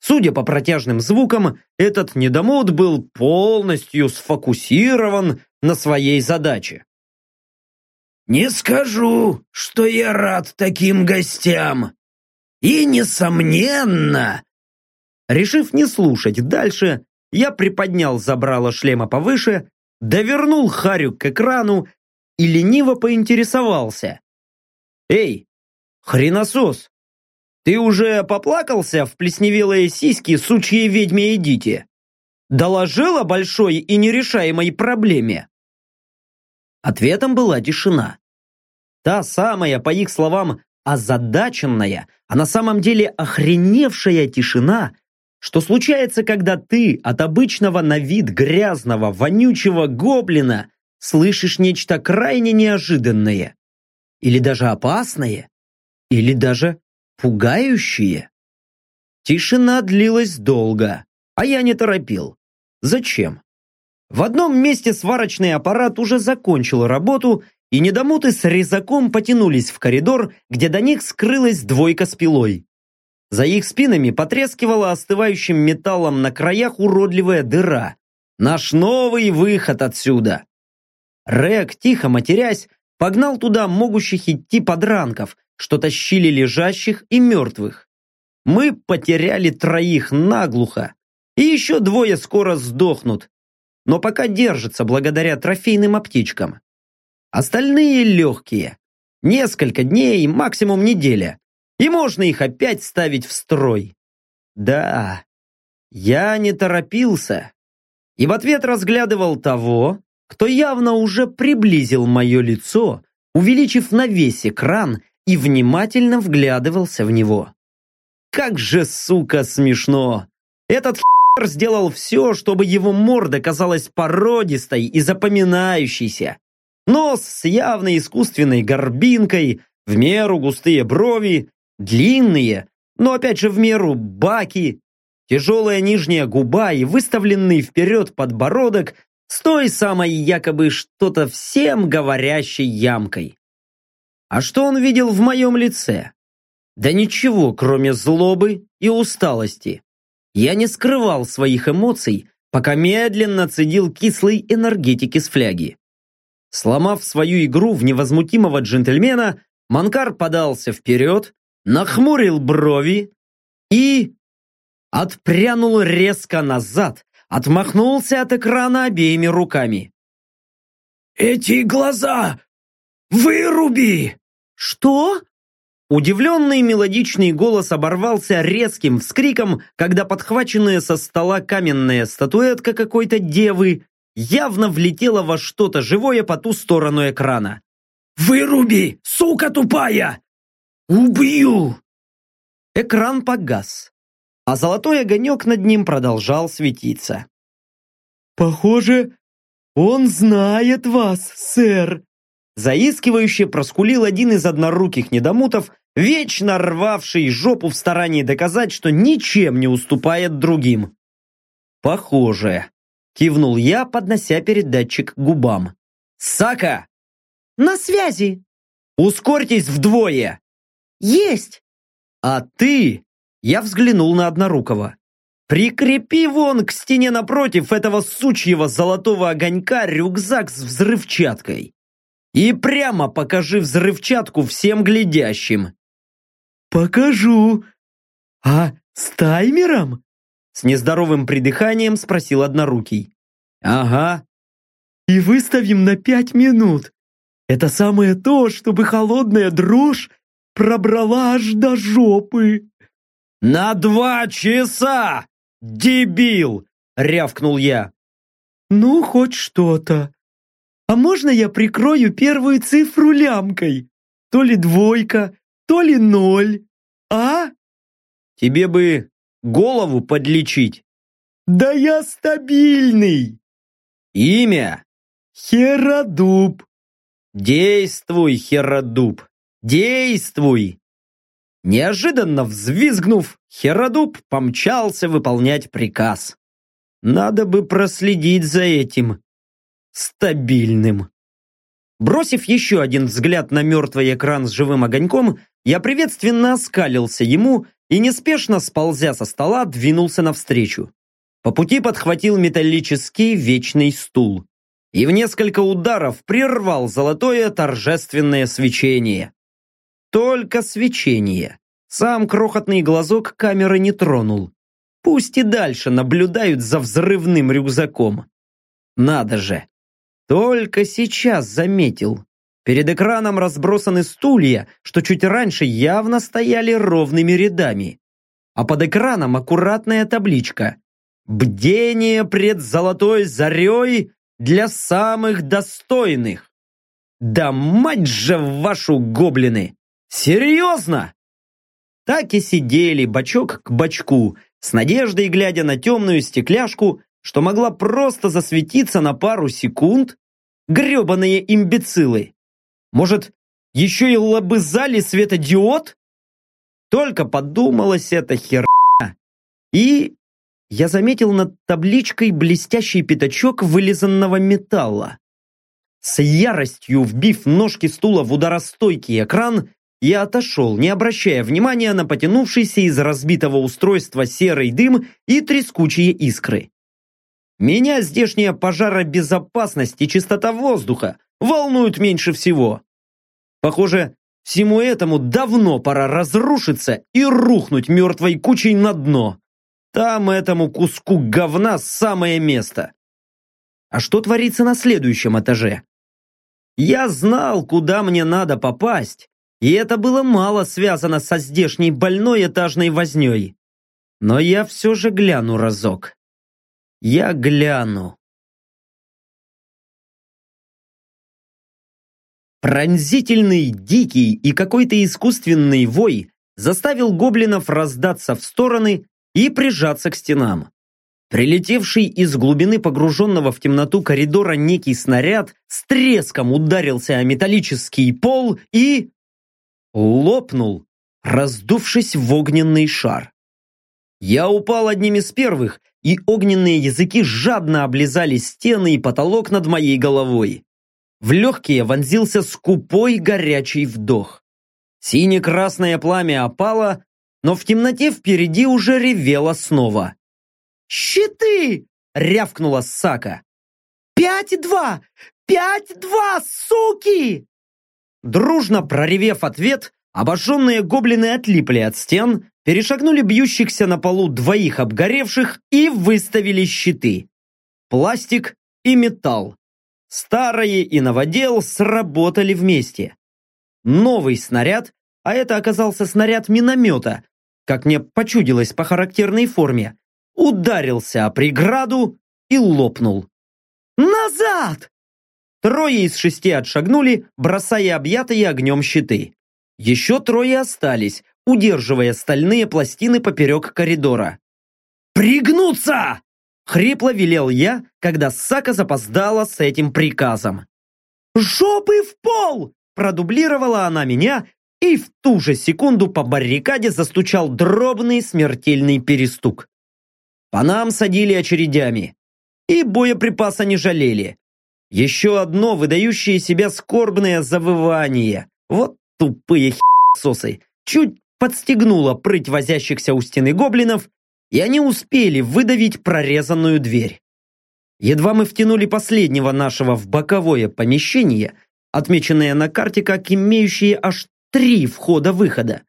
[SPEAKER 1] Судя по протяжным звукам, этот недомод был полностью сфокусирован на своей задаче.
[SPEAKER 3] «Не скажу, что я рад таким гостям. И, несомненно...»
[SPEAKER 1] Решив не слушать дальше, я приподнял забрало шлема повыше, довернул Харю к экрану и лениво поинтересовался. «Эй, хреносос, ты уже поплакался в плесневелые сиськи сучьей ведьме Эдите? Доложила большой и нерешаемой проблеме?» Ответом была тишина. Та самая, по их словам, озадаченная, а на самом деле охреневшая тишина, что случается, когда ты от обычного на вид грязного, вонючего гоблина слышишь нечто крайне неожиданное. Или даже опасное. Или даже пугающее. Тишина длилась долго, а я не торопил. Зачем? В одном месте сварочный аппарат уже закончил работу, и недомуты с резаком потянулись в коридор, где до них скрылась двойка с пилой. За их спинами потрескивала остывающим металлом на краях уродливая дыра. Наш новый выход отсюда. Рек, тихо матерясь, погнал туда могущих идти подранков, что тащили лежащих и мертвых. Мы потеряли троих наглухо, и еще двое скоро сдохнут, но пока держится благодаря трофейным аптечкам. Остальные легкие. Несколько дней, максимум неделя. И можно их опять ставить в строй. Да, я не торопился. И в ответ разглядывал того, кто явно уже приблизил мое лицо, увеличив на весь экран и внимательно вглядывался в него. Как же, сука, смешно! Этот хер сделал все, чтобы его морда казалась породистой и запоминающейся. Нос с явно искусственной горбинкой, в меру густые брови, длинные, но опять же в меру баки, тяжелая нижняя губа и выставленный вперед подбородок с той самой якобы что-то всем говорящей ямкой. А что он видел в моем лице? Да ничего, кроме злобы и усталости. Я не скрывал своих эмоций, пока медленно цедил кислой энергетики с фляги. Сломав свою игру в невозмутимого джентльмена, Манкар подался вперед, нахмурил брови и... отпрянул резко назад, отмахнулся от экрана обеими руками.
[SPEAKER 3] «Эти глаза! Выруби!»
[SPEAKER 1] «Что?» Удивленный мелодичный голос оборвался резким вскриком, когда подхваченная со стола каменная статуэтка какой-то девы явно влетела во что-то живое по ту сторону экрана.
[SPEAKER 3] «Выруби, сука тупая! Убью!»
[SPEAKER 1] Экран погас, а золотой огонек над ним продолжал светиться.
[SPEAKER 2] «Похоже, он знает вас, сэр!»
[SPEAKER 1] Заискивающе проскулил один из одноруких недомутов, вечно рвавший жопу в старании доказать, что ничем не уступает другим. «Похоже», — кивнул я, поднося передатчик к губам. «Сака!»
[SPEAKER 4] «На связи!»
[SPEAKER 1] «Ускорьтесь вдвое!»
[SPEAKER 4] «Есть!»
[SPEAKER 1] «А ты...» Я взглянул на Однорукого. «Прикрепи вон к стене напротив этого сучьего золотого огонька рюкзак с взрывчаткой и прямо покажи взрывчатку всем глядящим».
[SPEAKER 2] «Покажу. А с таймером?»
[SPEAKER 1] С нездоровым придыханием спросил Однорукий. «Ага».
[SPEAKER 2] «И выставим на пять минут. Это самое то, чтобы холодная дрожь пробрала аж до жопы».
[SPEAKER 1] «На два часа! Дебил!» — рявкнул я.
[SPEAKER 2] «Ну, хоть что-то. А можно я прикрою первую цифру лямкой? То ли двойка, то ли ноль. А?
[SPEAKER 1] Тебе бы голову подлечить.
[SPEAKER 2] Да я стабильный.
[SPEAKER 1] Имя?
[SPEAKER 2] Херодуб.
[SPEAKER 1] Действуй, Херодуб, действуй. Неожиданно взвизгнув, Херодуб помчался выполнять приказ. Надо бы проследить за этим стабильным. Бросив еще один взгляд на мертвый экран с живым огоньком, я приветственно оскалился ему и, неспешно сползя со стола, двинулся навстречу. По пути подхватил металлический вечный стул и в несколько ударов прервал золотое торжественное свечение. Только свечение. Сам крохотный глазок камеры не тронул. Пусть и дальше наблюдают за взрывным рюкзаком. Надо же, только сейчас заметил. Перед экраном разбросаны стулья, что чуть раньше явно стояли ровными рядами. А под экраном аккуратная табличка. «Бдение пред золотой зарей для самых достойных». Да мать же вашу гоблины! Серьезно? Так и сидели бочок к бочку, с надеждой глядя на темную стекляшку, что могла просто засветиться на пару секунд, гребаные имбецилы. Может, еще и лобызали светодиод? Только подумалось это херня. И я заметил над табличкой блестящий пятачок вылизанного металла. С яростью вбив ножки стула в ударостойкий экран, я отошел, не обращая внимания на потянувшийся из разбитого устройства серый дым и трескучие искры. Меня здешняя пожаробезопасность и чистота воздуха волнуют меньше всего. Похоже, всему этому давно пора разрушиться и рухнуть мертвой кучей на дно. Там этому куску говна самое место. А что творится на следующем этаже? Я знал, куда мне надо попасть, и это было мало связано со здешней больной этажной вознёй. Но я все же гляну разок. Я гляну. Пронзительный, дикий и какой-то искусственный вой заставил гоблинов раздаться в стороны и прижаться к стенам. Прилетевший из глубины погруженного в темноту коридора некий снаряд с треском ударился о металлический пол и... лопнул, раздувшись в огненный шар. Я упал одним из первых, и огненные языки жадно облизали стены и потолок над моей головой. В легкие вонзился скупой горячий вдох. Сине-красное пламя опало, но в темноте впереди уже ревело снова.
[SPEAKER 2] «Щиты!» — рявкнула Сака. «Пять-два! Пять-два, суки!»
[SPEAKER 1] Дружно проревев ответ, обожженные гоблины отлипли от стен, перешагнули бьющихся на полу двоих обгоревших и выставили щиты. Пластик и металл. Старые и новодел сработали вместе. Новый снаряд, а это оказался снаряд миномета, как мне почудилось по характерной форме, ударился о преграду и лопнул.
[SPEAKER 2] «Назад!»
[SPEAKER 1] Трое из шести отшагнули, бросая объятые огнем щиты. Еще трое остались, удерживая стальные пластины поперек коридора.
[SPEAKER 3] «Пригнуться!»
[SPEAKER 1] Хрипло велел я, когда Сака запоздала с этим приказом.
[SPEAKER 2] «Жопы в пол!»
[SPEAKER 1] Продублировала она меня, и в ту же секунду по баррикаде застучал дробный смертельный перестук. По нам садили очередями. И боеприпаса не жалели. Еще одно выдающее себя скорбное завывание. Вот тупые сосы. Чуть подстегнуло прыть возящихся у стены гоблинов, и они успели выдавить прорезанную дверь. Едва мы втянули последнего нашего в боковое помещение, отмеченное на карте как имеющие аж три входа-выхода,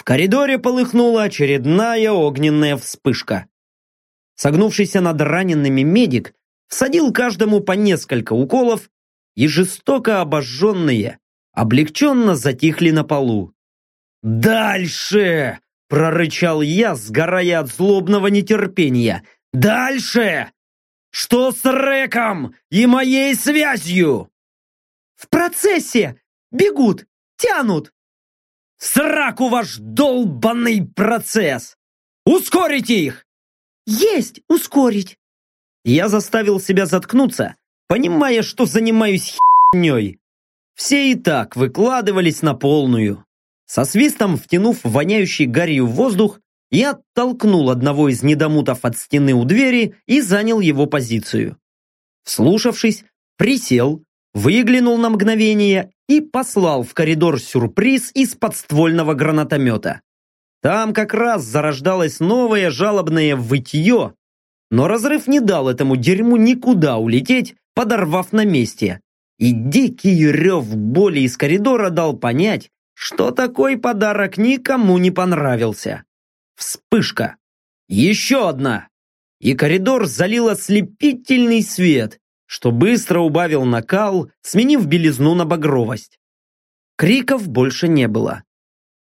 [SPEAKER 1] в коридоре полыхнула очередная огненная вспышка. Согнувшийся над ранеными медик всадил каждому по несколько уколов, и жестоко обожженные облегченно затихли на полу. «Дальше!» Прорычал я, сгорая от злобного нетерпения. «Дальше! Что с Реком и моей связью?»
[SPEAKER 2] «В процессе! Бегут! Тянут!»
[SPEAKER 1] «Сраку ваш долбанный процесс! Ускорите их!»
[SPEAKER 2] «Есть ускорить!»
[SPEAKER 1] Я заставил себя заткнуться, понимая, что занимаюсь херней. Все и так выкладывались на полную. Со свистом втянув воняющий гарью воздух, я оттолкнул одного из недомутов от стены у двери и занял его позицию. Вслушавшись, присел, выглянул на мгновение и послал в коридор сюрприз из подствольного гранатомета. Там как раз зарождалось новое жалобное вытье, но разрыв не дал этому дерьму никуда улететь, подорвав на месте. И дикий рев боли из коридора дал понять, что такой подарок никому не понравился. Вспышка. Еще одна. И коридор залил ослепительный свет, что быстро убавил накал, сменив белизну на багровость. Криков больше не было.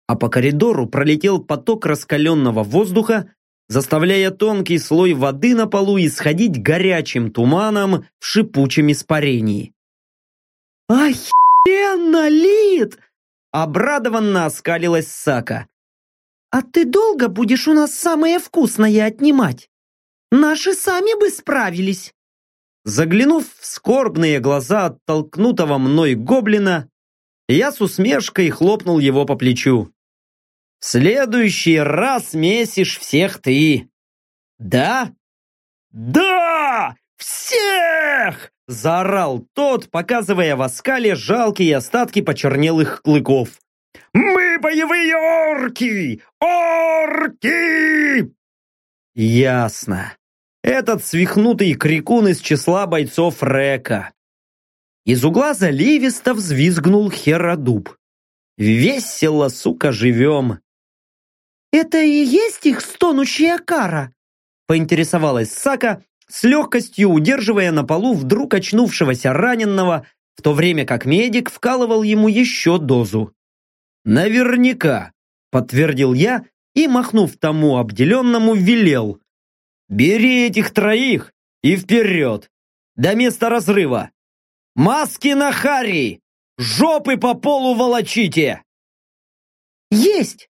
[SPEAKER 1] А по коридору пролетел поток раскаленного воздуха, заставляя тонкий слой воды на полу исходить горячим туманом в шипучем испарении.
[SPEAKER 2] «Охеренно, Лид!»
[SPEAKER 1] Обрадованно оскалилась Сака.
[SPEAKER 2] «А ты долго будешь у нас самое вкусное отнимать? Наши сами бы справились!»
[SPEAKER 1] Заглянув в скорбные глаза оттолкнутого мной гоблина, я с усмешкой хлопнул его по плечу. «В следующий раз месишь всех ты!» «Да?» «Да! Всех!» Заорал тот, показывая в оскале жалкие остатки почернелых клыков. «Мы боевые орки! Орки!» Ясно. Этот свихнутый крикун из числа бойцов Река. Из угла заливисто взвизгнул Херодуб. «Весело, сука, живем!»
[SPEAKER 2] «Это и есть их стонущая кара?»
[SPEAKER 1] поинтересовалась Сака, с легкостью удерживая на полу вдруг очнувшегося раненного, в то время как медик вкалывал ему еще дозу. «Наверняка», — подтвердил я и, махнув тому обделенному, велел. «Бери этих троих и вперед! До места разрыва! Маски на Харри! Жопы по полу волочите!»
[SPEAKER 4] Есть!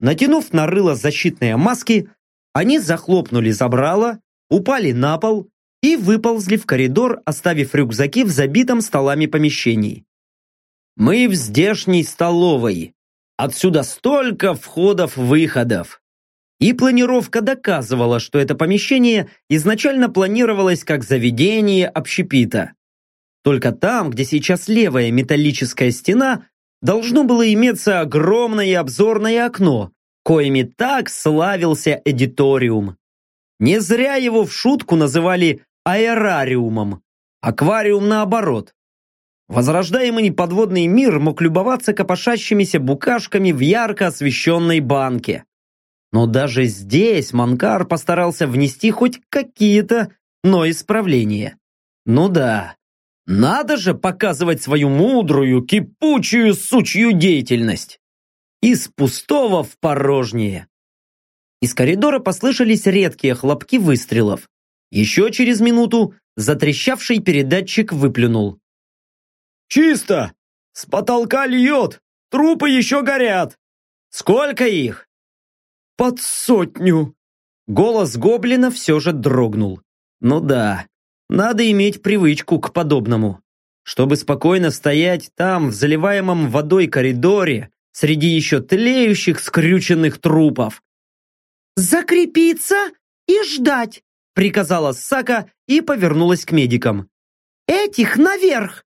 [SPEAKER 1] Натянув на рыло защитные маски, они захлопнули забрало, упали на пол и выползли в коридор, оставив рюкзаки в забитом столами помещении. Мы в здешней столовой. Отсюда столько входов-выходов. И планировка доказывала, что это помещение изначально планировалось как заведение общепита. Только там, где сейчас левая металлическая стена, должно было иметься огромное обзорное окно, коими так славился эдиториум. Не зря его в шутку называли аэрариумом. Аквариум наоборот. Возрождаемый подводный мир мог любоваться копошащимися букашками в ярко освещенной банке. Но даже здесь Манкар постарался внести хоть какие-то, но исправления. Ну да, надо же показывать свою мудрую, кипучую, сучью деятельность. Из пустого в порожнее. Из коридора послышались редкие хлопки выстрелов. Еще через минуту затрещавший передатчик выплюнул.
[SPEAKER 2] «Чисто! С потолка льет! Трупы еще горят!»
[SPEAKER 1] «Сколько их?»
[SPEAKER 2] «Под сотню!»
[SPEAKER 1] Голос гоблина все же дрогнул. «Ну да, надо иметь привычку к подобному. Чтобы спокойно стоять там, в заливаемом водой коридоре, среди еще тлеющих скрюченных трупов.
[SPEAKER 4] «Закрепиться и ждать!»
[SPEAKER 1] приказала Сака и повернулась к медикам.
[SPEAKER 4] «Этих наверх!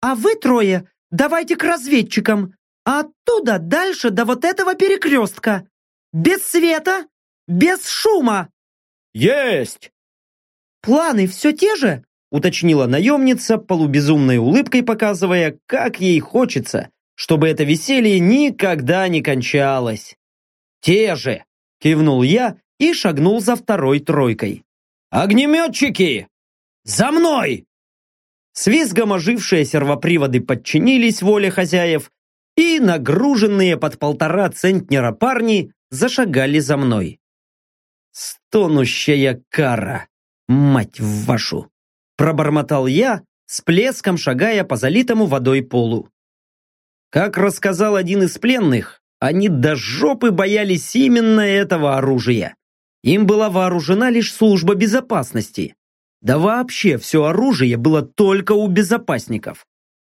[SPEAKER 4] А вы трое давайте к разведчикам, а оттуда дальше до вот этого перекрестка. Без света, без шума!»
[SPEAKER 2] «Есть!»
[SPEAKER 4] «Планы все те же?»
[SPEAKER 1] уточнила наемница, полубезумной улыбкой показывая, как ей хочется, чтобы это веселье никогда не кончалось. «Те же!» – кивнул я и шагнул за второй тройкой. «Огнеметчики! За мной!» С ожившие сервоприводы подчинились воле хозяев, и нагруженные под полтора центнера парни зашагали за мной. «Стонущая кара, мать вашу!» пробормотал я, с плеском шагая по залитому водой полу. Как рассказал один из пленных, они до жопы боялись именно этого оружия. Им была вооружена лишь служба безопасности. Да вообще все оружие было только у безопасников.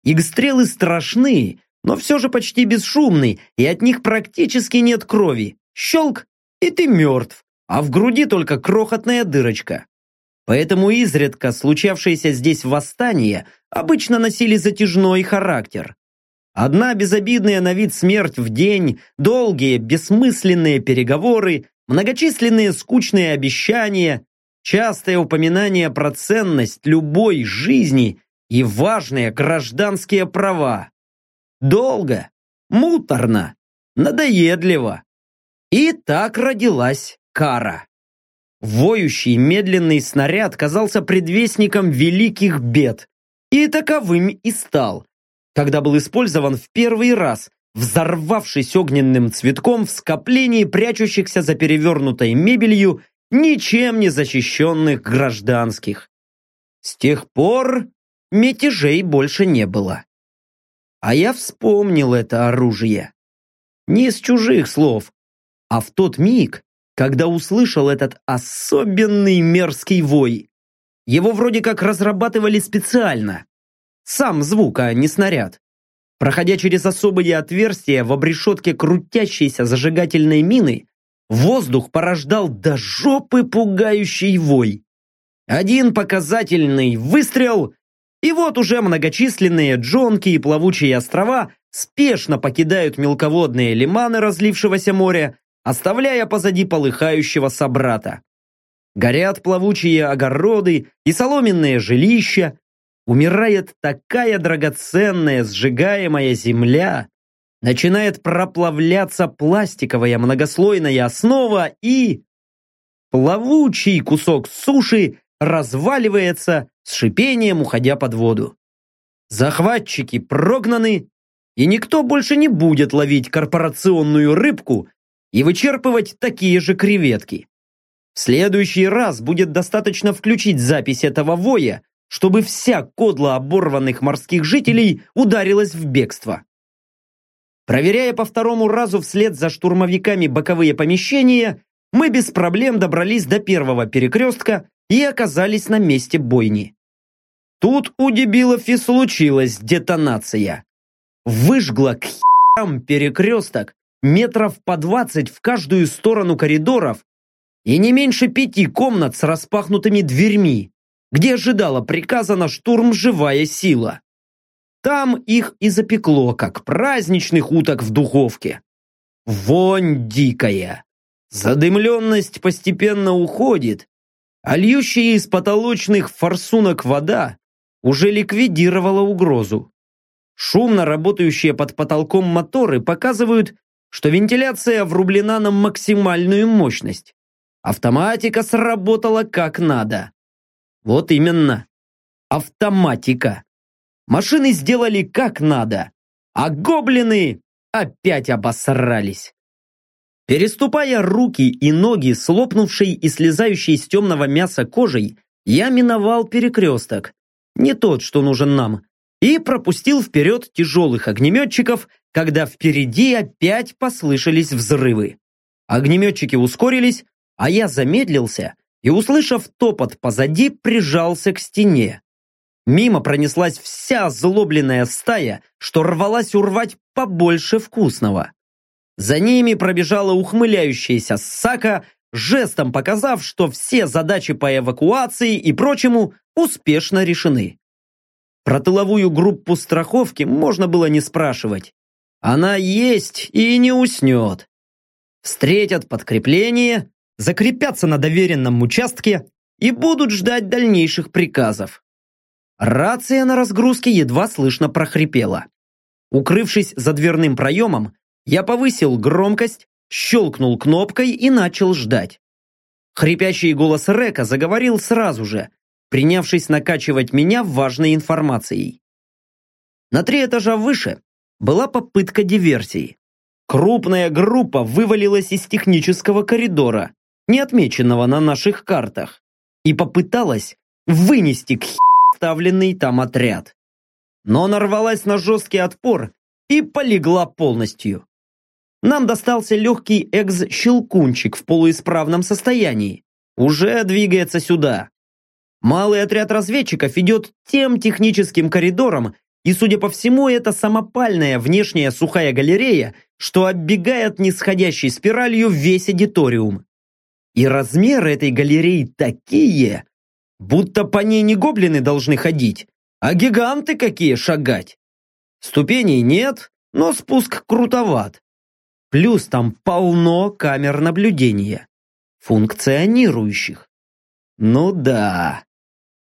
[SPEAKER 1] Игстрелы страшны, но все же почти бесшумны, и от них практически нет крови. Щелк, и ты мертв, а в груди только крохотная дырочка. Поэтому изредка случавшиеся здесь восстания обычно носили затяжной характер. Одна безобидная на вид смерть в день, долгие, бессмысленные переговоры, многочисленные скучные обещания, частое упоминание про ценность любой жизни и важные гражданские права. Долго, муторно, надоедливо. И так родилась кара. Воющий медленный снаряд казался предвестником великих бед. И таковым и стал, когда был использован в первый раз, взорвавшись огненным цветком в скоплении прячущихся за перевернутой мебелью ничем не защищенных гражданских. С тех пор мятежей больше не было. А я вспомнил это оружие. Не из чужих слов, а в тот миг, когда услышал этот особенный мерзкий вой. Его вроде как разрабатывали специально. Сам звук, а не снаряд. Проходя через особые отверстия в обрешетке крутящейся зажигательной мины, воздух порождал до жопы пугающий вой. Один показательный выстрел, и вот уже многочисленные джонки и плавучие острова спешно покидают мелководные лиманы разлившегося моря, оставляя позади полыхающего собрата. Горят плавучие огороды и соломенные жилища, умирает такая драгоценная сжигаемая земля, начинает проплавляться пластиковая многослойная основа и... Плавучий кусок суши разваливается, с шипением уходя под воду. Захватчики прогнаны, и никто больше не будет ловить корпорационную рыбку и вычерпывать такие же креветки. В следующий раз будет достаточно включить запись этого воя, чтобы вся кодла оборванных морских жителей ударилась в бегство. Проверяя по второму разу вслед за штурмовиками боковые помещения, мы без проблем добрались до первого перекрестка и оказались на месте бойни. Тут у дебилов и случилась детонация. Выжгла к херам перекресток метров по двадцать в каждую сторону коридоров и не меньше пяти комнат с распахнутыми дверьми, где ожидала приказана штурм живая сила. Там их и запекло, как праздничных уток в духовке. Вонь дикая. Задымленность постепенно уходит, а льющая из потолочных форсунок вода уже ликвидировала угрозу. Шумно работающие под потолком моторы показывают, что вентиляция врублена на максимальную мощность. Автоматика сработала как надо. Вот именно. Автоматика. Машины сделали как надо, а гоблины опять обосрались. Переступая руки и ноги с лопнувшей и слезающей с темного мяса кожей, я миновал перекресток, не тот, что нужен нам, и пропустил вперед тяжелых огнеметчиков, когда впереди опять послышались взрывы. Огнеметчики ускорились, а я замедлился и, услышав топот позади, прижался к стене. Мимо пронеслась вся злобленная стая, что рвалась урвать побольше вкусного. За ними пробежала ухмыляющаяся Сака, жестом показав, что все задачи по эвакуации и прочему успешно решены. Про тыловую группу страховки можно было не спрашивать. Она есть и не уснет. Встретят подкрепление, закрепятся на доверенном участке и будут ждать дальнейших приказов. Рация на разгрузке едва слышно прохрипела. Укрывшись за дверным проемом, я повысил громкость, щелкнул кнопкой и начал ждать. Хрипящий голос Река заговорил сразу же, принявшись накачивать меня важной информацией. На три этажа выше была попытка диверсии. Крупная группа вывалилась из технического коридора, не отмеченного на наших картах, и попыталась вынести к оставленный там отряд. Но нарвалась на жесткий отпор и полегла полностью. Нам достался легкий экс-щелкунчик в полуисправном состоянии. Уже двигается сюда. Малый отряд разведчиков идет тем техническим коридором, и, судя по всему, это самопальная внешняя сухая галерея, что оббегает нисходящей спиралью весь аудиториум. И размеры этой галереи такие, Будто по ней не гоблины должны ходить, а гиганты какие шагать. Ступеней нет, но спуск крутоват. Плюс там полно камер наблюдения, функционирующих. Ну да.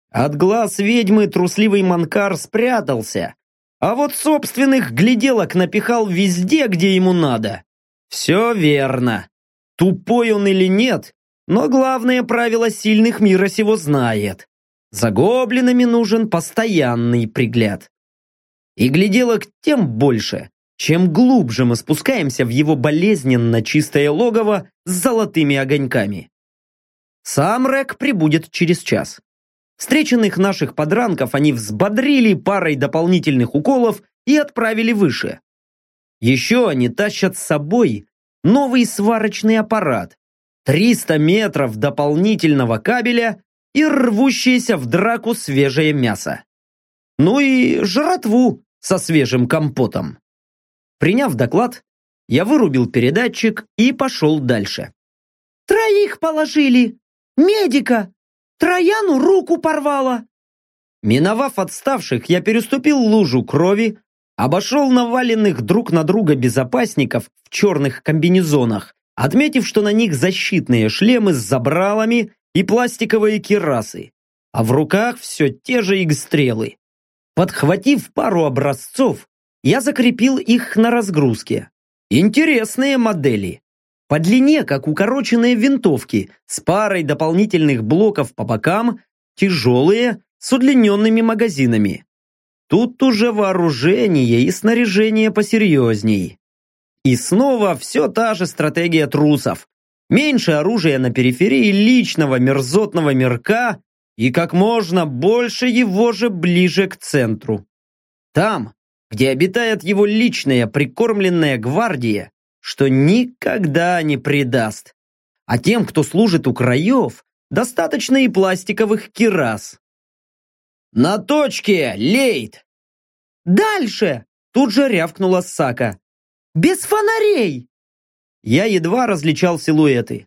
[SPEAKER 1] От глаз ведьмы трусливый манкар спрятался, а вот собственных гляделок напихал везде, где ему надо. Все верно. Тупой он или нет, но главное правило сильных мира сего знает. За гоблинами нужен постоянный пригляд. И гляделок тем больше, чем глубже мы спускаемся в его болезненно чистое логово с золотыми огоньками. Сам Рек прибудет через час. Встреченных наших подранков они взбодрили парой дополнительных уколов и отправили выше. Еще они тащат с собой новый сварочный аппарат, 300 метров дополнительного кабеля и рвущееся в драку свежее мясо. Ну и жратву со свежим компотом. Приняв доклад, я вырубил передатчик и пошел дальше.
[SPEAKER 4] «Троих положили! Медика! Трояну руку порвала!»
[SPEAKER 1] Миновав отставших, я переступил лужу крови, обошел наваленных друг на друга безопасников в черных комбинезонах отметив, что на них защитные шлемы с забралами и пластиковые кирасы, а в руках все те же игстрелы. Подхватив пару образцов, я закрепил их на разгрузке. Интересные модели. По длине, как укороченные винтовки, с парой дополнительных блоков по бокам тяжелые, с удлиненными магазинами. Тут уже вооружение и снаряжение посерьезней. И снова все та же стратегия трусов. Меньше оружия на периферии личного мерзотного мирка и как можно больше его же ближе к центру. Там, где обитает его личная прикормленная гвардия, что никогда не предаст. А тем, кто служит у краев, достаточно и пластиковых кирас. «На точке, Лейт!»
[SPEAKER 4] «Дальше!» Тут же рявкнула Сака. «Без фонарей!»
[SPEAKER 1] Я едва различал силуэты.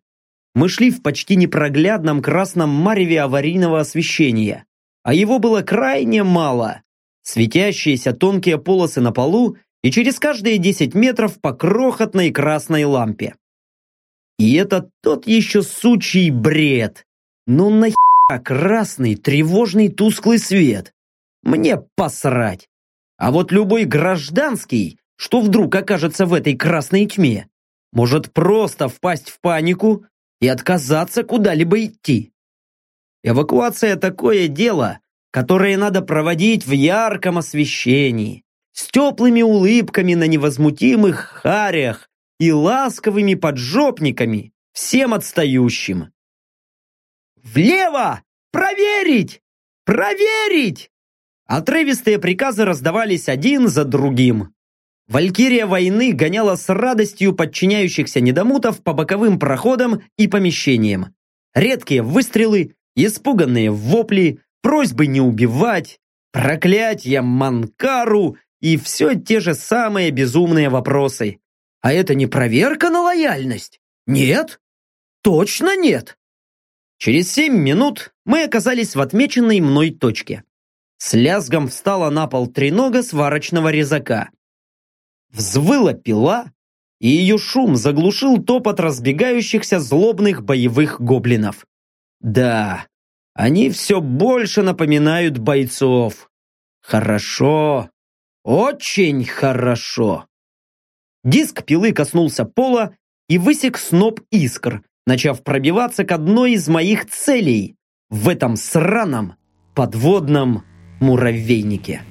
[SPEAKER 1] Мы шли в почти непроглядном красном мареве аварийного освещения, а его было крайне мало. Светящиеся тонкие полосы на полу и через каждые 10 метров по крохотной красной лампе. И это тот еще сучий бред. Ну нахера красный тревожный тусклый свет? Мне посрать. А вот любой гражданский, что вдруг окажется в этой красной тьме, может просто впасть в панику и отказаться куда-либо идти. Эвакуация – такое дело, которое надо проводить в ярком освещении, с теплыми улыбками на невозмутимых харях и ласковыми поджопниками всем отстающим. «Влево! Проверить! Проверить!» Отрывистые приказы раздавались один за другим. Валькирия войны гоняла с радостью подчиняющихся недомутов по боковым проходам и помещениям. Редкие выстрелы, испуганные вопли, просьбы не убивать, проклятия Манкару и все те же самые безумные вопросы. А это не проверка на лояльность? Нет? Точно нет? Через семь минут мы оказались в отмеченной мной точке. С лязгом встала на пол тренога сварочного резака. Взвыла пила, и ее шум заглушил топот разбегающихся злобных боевых гоблинов. Да, они все больше напоминают бойцов. Хорошо, очень хорошо. Диск пилы коснулся пола и высек сноп искр, начав пробиваться к одной из моих целей в этом сраном подводном муравейнике.